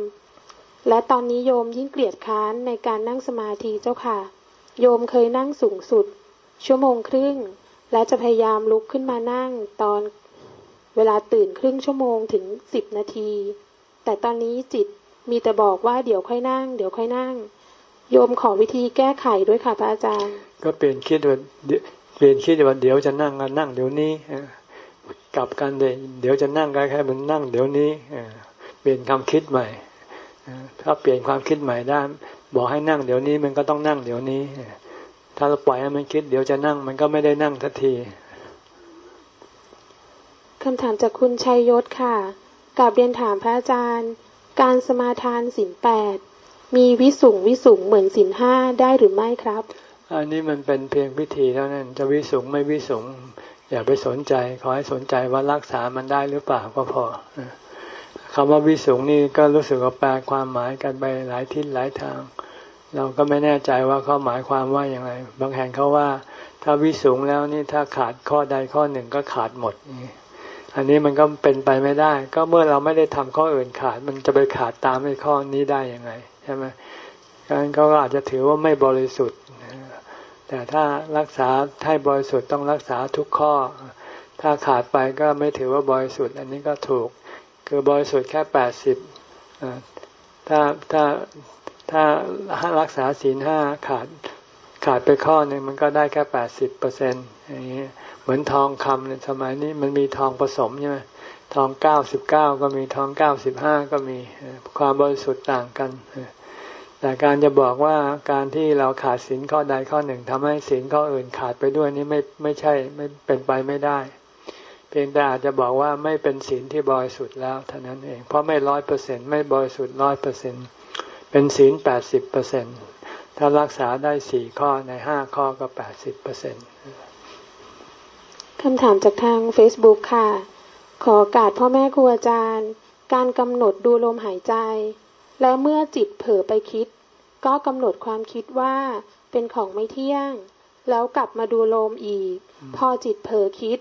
และตอนนี้โยมยิ่งเกลียดค้านในการนั่งสมาธิเจ้าค่ะ โยมเคยนั่งสูงสุด ชั่วโมงครึ่ง และจะพยายามลุกขึ้นมานั่งตอนเวลาตื่นครึ่งชั่วโมงถึงสิบนาที แต่ตอนนี้จิตมีแต่บอกว่าเดี๋ยวค่อยนั่ง เดี๋ยวค่อยนั่ง โยมขอวิธีแก้ไขด้วยค่ะพระอาจารย์ ก็เปลี่ยนคิดว่าเปลี่ยนคิดว่าเดี๋ยวจะนั่งกันนั่งเดี๋ยวนี้กลับกันเดี๋ยวเดี๋ยวจะนั่งกันแค่มันนั่งเดี๋ยวนี้เปลี่ยนความคิดใหม่ถ้าเปลี่ยนความคิดใหม่ได้บอกให้นั่งเดี๋ยวนี้มันก็ต้องนั่งเดี๋ยวนี้ถ้าเราปล่อยให้มันคิดเดี๋ยวจะนั่งมันก็ไม่ได้นั่งทันทีคำถามจากคุณชัยยศค่ะกับเรียนถามพระอาจารย์ การสมาทานสินแปด มีวิสุงวิสุงเหมือนสินห้าได้หรือไม่ครับ อันนี้มันเป็นเพียงพิธีเท่านั้น จะวิสุงไม่วิสุงอย่าไปสนใจ ขอให้สนใจว่ารักษามันได้หรือเปล่าก็พอคำว่าวิสุงนี่ก็รู้สึกว่าแปลความหมายกันไปหลายทิศหลายทาง เราก็ไม่แน่ใจว่าเขาหมายความว่าอย่างไร บางแห่งเขาว่า ถ้าวิสุงแล้วนี่ถ้าขาดข้อใดข้อหนึ่งก็ขาดหมดนี่อันนี้มันก็เป็นไปไม่ได้ ก็เมื่อเราไม่ได้ทำข้ออื่นขาด มันจะไปขาดตามในข้อนี้ได้ยังไง ช่ไหมการเขาอาจจะถือว่าไม่บริสุทธิ์ แต่ถ้ารักษาให้บริสุทธิ์ต้องรักษาทุกข้อ ถ้าขาดไปก็ไม่ถือว่าบริสุทธิ์ อันนี้ก็ถูก คือบริสุทธิ์แค่แปดสิบถ้าถ้าถ้ารักษาศีลห้าขาดขาดไปข้อหนึ่งมันก็ได้แค่แปดสิบเปอร์เซ็นต์อย่างนี้ยเหมือนทองคำในสมัยนี้มันมีทองผสมใช่ไหมทองเก้าสิบเก้าก็มีทองเก้าสิบห้าก็มีความบริสุทธิ์ต่างกัน แต่การจะบอกว่าการที่เราขาดศีลข้อใดข้อหนึ่งทำให้ศีลข้ออื่นขาดไปด้วยนี่ไม่ไม่ใช่ไม่เป็นไปไม่ได้ เพียงแต่อาจจะบอกว่าไม่เป็นศีลที่บริสุทธิ์แล้วเท่านั้นเองเพราะไม่ร้อยเปอร์เซ็นไม่บริสุทธิ์ร้อยเปอร์เซ็นเป็นศีลแปดสิบเปอร์เซ็นถ้ารักษาได้สี่ข้อในห้าข้อก็แปดสิบเปอร์เซ็นคำถามจากทาง Facebook ค่ะ ขอการพ่อแม่ครูอาจารย์ การกำหนดดูลมหายใจ และเมื่อจิตเผลอไปคิด ก็กำหนดความคิดว่าเป็นของไม่เที่ยง แล้วกลับมาดูลมอีก พอจิตเผลอคิด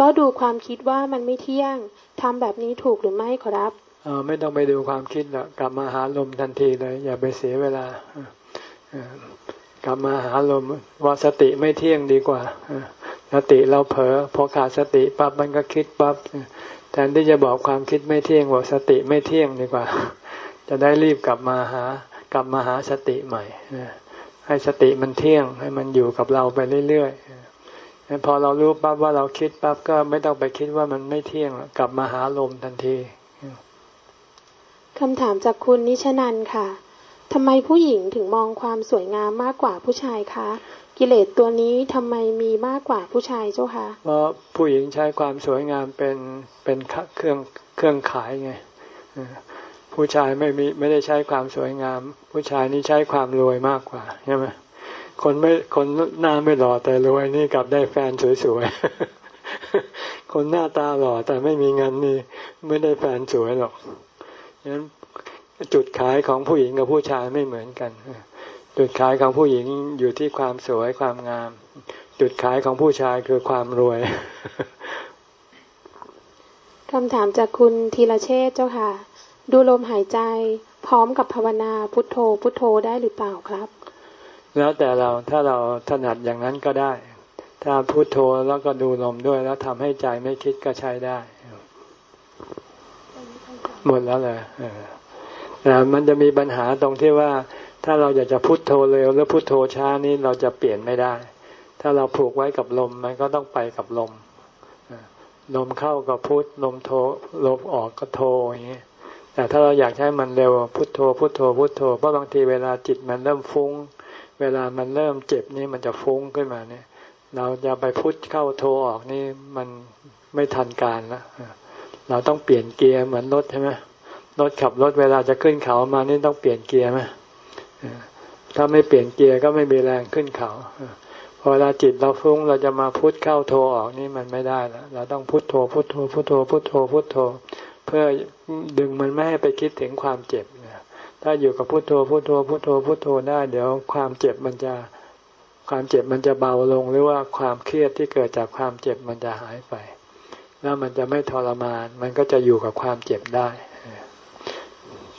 ก็ดูความคิดว่ามันไม่เที่ยงทำแบบนี้ถูกหรือไม่ครับออไม่ต้องไปดูความคิดหรอกกลับมาหาลมทันทีเลย อย่าไปเสียเวลากลับมาหาลมว่าสติไม่เที่ยงดีกว่าสติเราเผลอพอขาดสติปั๊บมันก็คิดปั๊บแทนที่จะบอกความคิดไม่เที่ยงบอกสติไม่เที่ยงดีกว่า จะได้รีบกลับมาหากลับมาหาสติใหม่ให้สติมันเที่ยง ให้มันอยู่กับเราไปเรื่อยๆพอเรารู้ปั๊บว่าเราคิดปั๊บก็ไม่ต้องไปคิดว่ามันไม่เที่ยงกลับมาหาลมทันทีคำถามจากคุณนิชนันค่ะทำไมผู้หญิงถึงมองความสวยงามมากกว่าผู้ชายคะ กิเลสตัวนี้ทำไมมีมากกว่าผู้ชายเจ้าคะเพราะผู้หญิงใช้ความสวยงามเป็นเป็นเครื่องเครื่องขายไง ผู้ชายไม่มีไม่ได้ใช้ความสวยงาม ผู้ชายนี่ใช้ความรวยมากกว่าใช่ไหมคนไม่คนหน้าไม่หล่อแต่รวยนี่กลับได้แฟนสวยๆ คนหน้าตาหล่อแต่ไม่มีเงินนี่ไม่ได้แฟนสวยหรอกฉะนั้นจุดขายของผู้หญิงกับผู้ชายไม่เหมือนกัน จุดขายของผู้หญิงอยู่ที่ความสวยความงาม จุดขายของผู้ชายคือความรวยคำถามจากคุณธีรเชษเจ้าค่ะ ดูลมหายใจพร้อมกับภาวนาพุทโธพุทโธได้หรือเปล่าครับ แล้วแต่เราถ้าเราถนัดอย่างนั้นก็ได้ ถ้าพุทโธแล้วก็ดูลมด้วย แล้วทำให้ใจไม่คิดก็ใช้ได้ หมดแล้วเลยแต่มันจะมีปัญหาตรงที่ว่า ถ้าเราอยากจะพุทโธเร็วแล้วพุทโธช้านี้เราจะเปลี่ยนไม่ได้ ถ้าเราผูกไว้กับลมมันก็ต้องไปกับลมลมเข้าก็พุทลมโทลมออกก็โทอย่างนี้ แต่ถ้าเราอยากให้มันเร็วพุทโธพุทโธพุทโธเพราะบางทีเวลาจิตมันเริ่มฟุง้ง เวลามันเริ่มเจ็บนี่มันจะฟุ้งขึ้นมาเนี่ย เราจะไปพุทเข้าโทออกนี่มันไม่ทันการล้วเราต้องเปลี่ยนเกียร์เหมือนรถใช่ไหมรถขับรถเวลาจะขึ้นเขามานี่ต้องเปลี่ยนเกียร์ไหมถ้าไม่เปลี่ยนเกียร์ก็ไม่มีแรงขึ้นเขาพอเวลาจิตเราฟุ้งเราจะมาพุทเข้าโทออกนี่มันไม่ได้แล้วเราต้องพุทโธพุทโธพุทโธพุทโธพุทโธ เพื่อดึงมันไม่ให้ไปคิดถึงความเจ็บนะถ้าอยู่กับพุโทโธพุโทโธพุโทโธพุโทโธได้เดี๋ยวความเจ็บมันจะความเจ็บมันจะเบาลงหรือว่าความเครียดที่เกิดจากความเจ็บมันจะหายไป แล้วมันจะไม่ทรมาน มันก็จะอยู่กับความเจ็บได้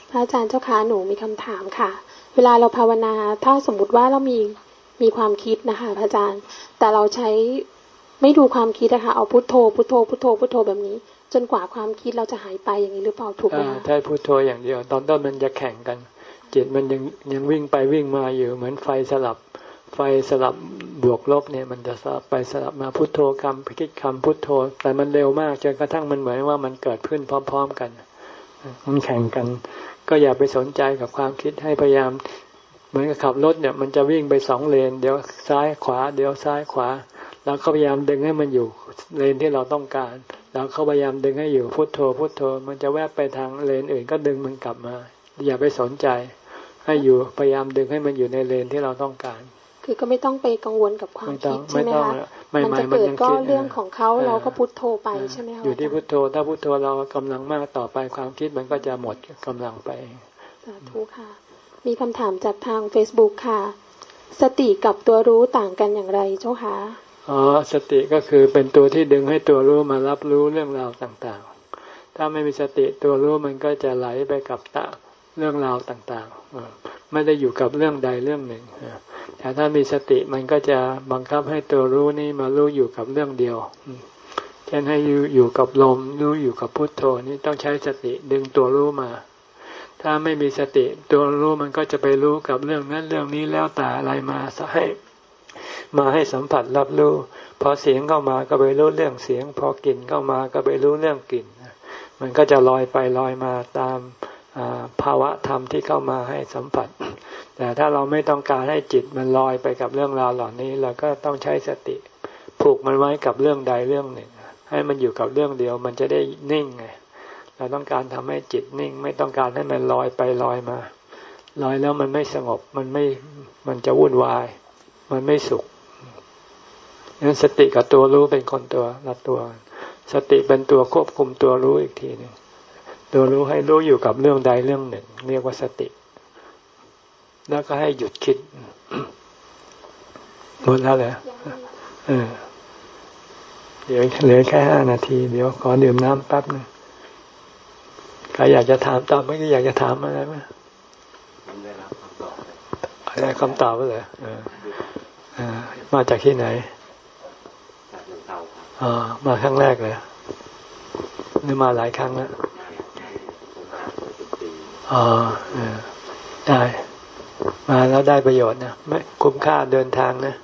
พระอาจารย์เจ้าคะหนูมีคำถามค่ะ เวลาเราภาวนา ถ้าสมมุติว่าเรามีมีความคิดนะคะพระอาจารย์ แต่เราใช้ไม่ดูความคิดนะคะเอาพุโทโธพุโทโธพุโทโธพุโทโธแบบนี้ จนกว่าความคิดเราจะหายไปอย่างนี้หรือเปล่าถูกไหมใช่พูดโทอย่างเดียว ตอนต้นมันจะแข่งกัน จิตมันยังยังวิ่งไปวิ่งมาอยู่ เหมือนไฟสลับ ไฟสลับบวกลบเนี่ย มันจะสลับไปสลับมาพุทโธคำคิดคำพุทโธ แต่มันเร็วมากจนกระทั่งมันเหมือนว่ามันเกิดขึ้นพร้อม ๆกันมันแข่งกัน ก็อย่าไปสนใจกับความคิดให้พยายาม เหมือนกับขับรถเนี่ย มันจะวิ่งไปสองเลน เดี๋ยวซ้ายขวา เดี๋ยวซ้ายขวา แล้วเขาพยายามดึงให้มันอยู่เลนที่เราต้องการ แล้วเขาพยายามดึงให้อยู่พุทโธพุทโธ มันจะแวบไปทางเลนอื่นก็ดึงมันกลับมา อย่าไปสนใจ ให้อยู่พยายามดึงให้มันอยู่ในเลนที่เราต้องการ คือก็ไม่ต้องไปกังวลกับความคิดใช่ไหมคะมันจะเกิดก็เรื่องของเขาเราก็พุทโธไปใช่ไหมคะอยู่ที่พุทโธ ถ้าพุทโธเรากำลังมากต่อไปความคิดมันก็จะหมดกำลังไปสาธุค่ะ มีคำถามจากทาง Facebook ค่ะ สติกับตัวรู้ต่างกันอย่างไรเจ้าคะ อ๋อสติก็คือเป็นตัวที่ดึงให้ตัวรู้มารับรู้เรื่องราวต่างๆ ถ้าไม่มีสติตัวรู้มันก็จะไหลไปกับตาเรื่องราวต่างๆ ไม่ได้อยู่กับเรื่องใดเรื่องหนึ่ง แต่ถ้ามีสติมันก็จะบังคับให้ตัวรู้นี่มารู้อยู่กับเรื่องเดียวเช่นให้อยู่อยู่กับลมรู้อยู่กับพุทโธนี่ต้องใช้สติดึงตัวรู้มา ถ้าไม่มีสติตัวรู้มันก็จะไปรู้กับเรื่องนั้นเรื่องนี้แล้วแต่อะไรมาให้ มาให้สัมผัสรับรู้ พอเสียงเข้ามาก็ไปรู้เรื่องเสียง พอกลิ่นเข้ามาก็ไปรู้เรื่องกลิ่น มันก็จะลอยไปลอยมาตามภาวะธรรมที่เข้ามาให้สัมผัส แต่ถ้าเราไม่ต้องการให้จิตมันลอยไปกับเรื่องราวเหล่านี้ เราก็ต้องใช้สติ ผูกมันไว้กับเรื่องใดเรื่องหนึ่ง ให้มันอยู่กับเรื่องเดียวมันจะได้นิ่งไงเราต้องการทำให้จิตนิ่ง ไม่ต้องการให้มันลอยไปลอยมา ลอยแล้วมันไม่สงบมันไม่มันจะวุ่นวาย มันไม่สุขงั้นสติกับตัวรู้เป็นคนตัวละตัว สติเป็นตัวควบคุมตัวรู้อีกทีหนึ่งตัวรู้ให้รู้อยู่กับเรื่องใดเรื่องหนึ่ง เรียกว่าสติ แล้วก็ให้หยุดคิดหมดแล้วเหรอเออเดี๋ยวเหลือแค่ห้านาที เดี๋ยวขอดื่มน้ำแป๊บนึงใครอยากจะถามตอบไม่ก็อยากจะถามอะไรไหมได้คำตอบเลยเออ มาจากที่ไหนอ๋อมาครั้งแรกเลยหรือมาหลายครั้งแล้วอ๋อได้มาแล้วได้ประโยชน์นะไม่คุ้มค่าเดินทางนะ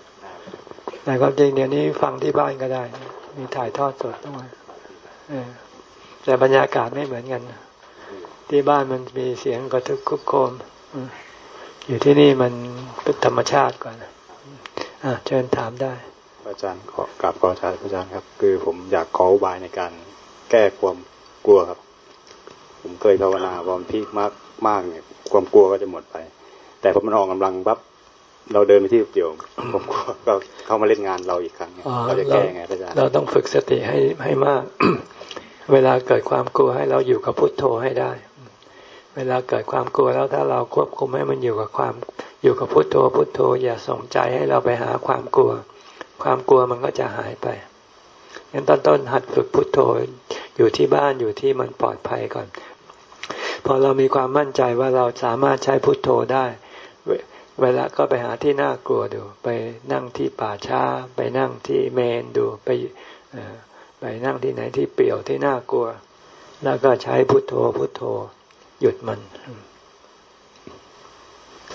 แต่ก็จริงเดี๋ยวนี้ฟังที่บ้านก็ได้ มีถ่ายทอดสดด้วยแต่บรรยากาศไม่เหมือนกันที่บ้านมันมีเสียงกระทึกคุกโคมอยู่ที่นี่มันเป็นธรรมชาติกว่า อะเชิญถามได้อาจารย์ขอกราบขออาจารย์อาจารย์ครับ คือผมอยากขออุบายในการแก้ความกลัวครับ ผมเคยภาวนาพอมพีคมากมากเนี่ย ความกลัวก็จะหมดไป แต่พอมันออกกำลังปั๊บเราเดินไปที่เดียวผมกลัวก็เข้ามาเล่นงานเราอีกครั้งเราจะแก้ไงอาจารย์เราต้องฝึกสติให้ให้มาก เวลาเกิดความกลัวให้เราอยู่กับพุทโธให้ได้ เวลาเกิดความกลัวแล้วถ้าเราควบคุมให้มันอยู่กับความอยู่กับพุทโธพุทโธ อย่าส่งใจให้เราไปหาความกลัว ความกลัวมันก็จะหายไปงั้นตอนต้นหัดฝึกพุทโธอยู่ที่บ้านอยู่ที่มันปลอดภัยก่อน พอเรามีความมั่นใจว่าเราสามารถใช้พุทโธได้ เวลาก็ไปหาที่น่ากลัวดู ไปนั่งที่ป่าช้า ไปนั่งที่เมนดูไปไปนั่งที่ไหนที่เปี่ยวที่น่ากลัว แล้วก็ใช้พุทโธพุทโธ หยุดมัน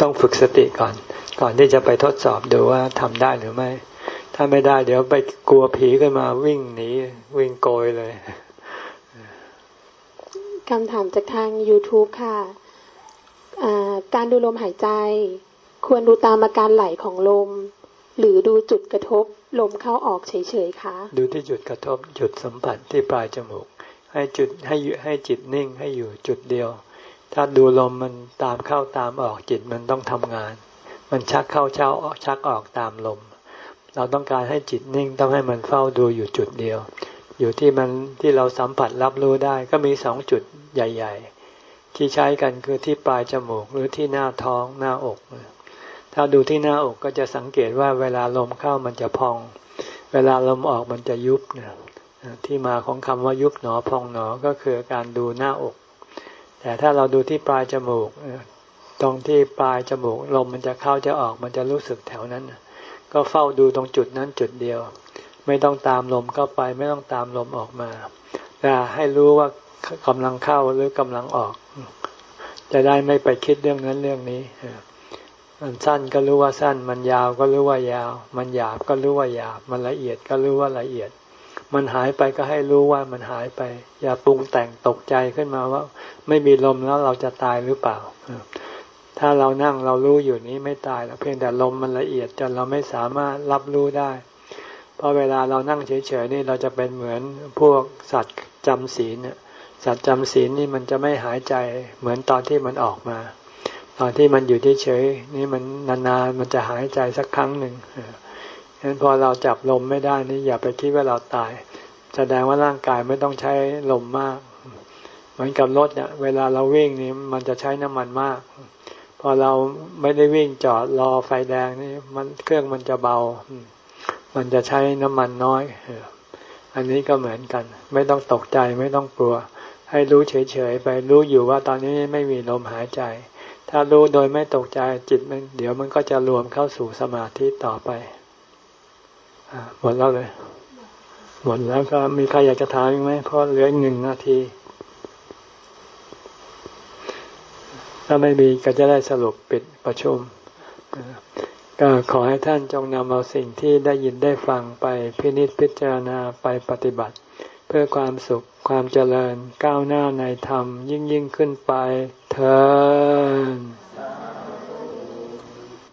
ต้องฝึกสติก่อน ก่อนที่จะไปทดสอบดูว่าทำได้หรือไม่ ถ้าไม่ได้เดี๋ยวไปกลัวผีขึ้นมาวิ่งหนีวิ่งโกยเลยคำถามจากทาง YouTube ค่ะ การดูลมหายใจ ควรดูตามอาการไหลของลม หรือดูจุดกระทบ ลมเข้าออกเฉยๆคะดูที่จุดกระทบจุดสัมผัสที่ปลายจมูก ให้จุดให้ให้จิตนิ่งให้อยู่จุดเดียว ถ้าดูลมมันตามเข้าตามออกจิตมันต้องทำงาน มันชักเข้าเช้าออกชักออกตามลม เราต้องการให้จิตนิ่งต้องให้มันเฝ้าดูอยู่จุดเดียว อยู่ที่มันที่เราสัมผัสรับรู้ได้ก็มีสองจุดใหญ่ ๆ ที่ใช้กันคือที่ปลายจมูกหรือที่หน้าท้องหน้าอก ถ้าดูที่หน้าอกก็จะสังเกตว่าเวลาลมเข้ามันจะพอง เวลาลมออกมันจะยุบนะที่มาของคำว่ายุบหนอพองหนอก็คือการดูหน้าอก แต่ถ้าเราดูที่ปลายจมูกตรงที่ปลายจมูกลมมันจะเข้าจะออกมันจะรู้สึกแถวนั้น ก็เฝ้าดูตรงจุดนั้นจุดเดียว ไม่ต้องตามลมเข้าไปไม่ต้องตามลมออกมาแต่ให้รู้ว่ากำลังเข้าหรือกำลังออก จะได้ไม่ไปคิดเรื่องนั้นเรื่องนี้มันสั้นก็รู้ว่าสั้น มันยาวก็รู้ว่ายาว มันหยาบก็รู้ว่าหยาบ มันละเอียดก็รู้ว่าละเอียด มันหายไปก็ให้รู้ว่ามันหายไป อย่าปรุงแต่งตกใจขึ้นมาว่า ไม่มีลมแล้วเราจะตายหรือเปล่า ถ้าเรานั่งเรารู้อยู่นี้ไม่ตายแล้วเพียงแต่ลมมันละเอียดจนเราไม่สามารถรับรู้ได้เพราะเวลาเรานั่งเฉยๆนี่เราจะเป็นเหมือนพวกสัตว์จำศีลสัตว์จำศีลนี่มันจะไม่หายใจเหมือนตอนที่มันออกมา ตอนที่มันอยู่เฉยๆนี่มันนานๆมันจะหายใจสักครั้งหนึ่ง ฉะนั้นพอเราจับลมไม่ได้นี่อย่าไปคิดว่าเราตาย แสดงว่าร่างกายไม่ต้องใช้ลมมาก เหมือนกับรถเนี่ยเวลาเราวิ่งนี่มันจะใช้น้ำมันมาก พอเราไม่ได้วิ่งจอดรอไฟแดงนี่มันเครื่องมันจะเบา มันจะใช้น้ำมันน้อยอันนี้ก็เหมือนกัน ไม่ต้องตกใจไม่ต้องกลัว ให้รู้เฉยๆไปรู้อยู่ว่าตอนนี้ไม่มีลมหายใจ ถ้ารู้โดยไม่ตกใจจิตมันเดี๋ยวมันก็จะรวมเข้าสู่สมาธิต่อไป หมดแล้วเลย หมดแล้วก็มีใครอยากจะถามอีกไหมเพราะเหลือหนึ่งนาที ถ้าไม่มีก็จะได้สรุปปิดประชุม ก็ขอให้ท่านจงนำเอาสิ่งที่ได้ยินได้ฟังไปพินิจพิจารณาไปปฏิบัติ เพื่อความสุขความเจริญก้าวหน้าในธรรมยิ่งยิ่งขึ้นไปเธอ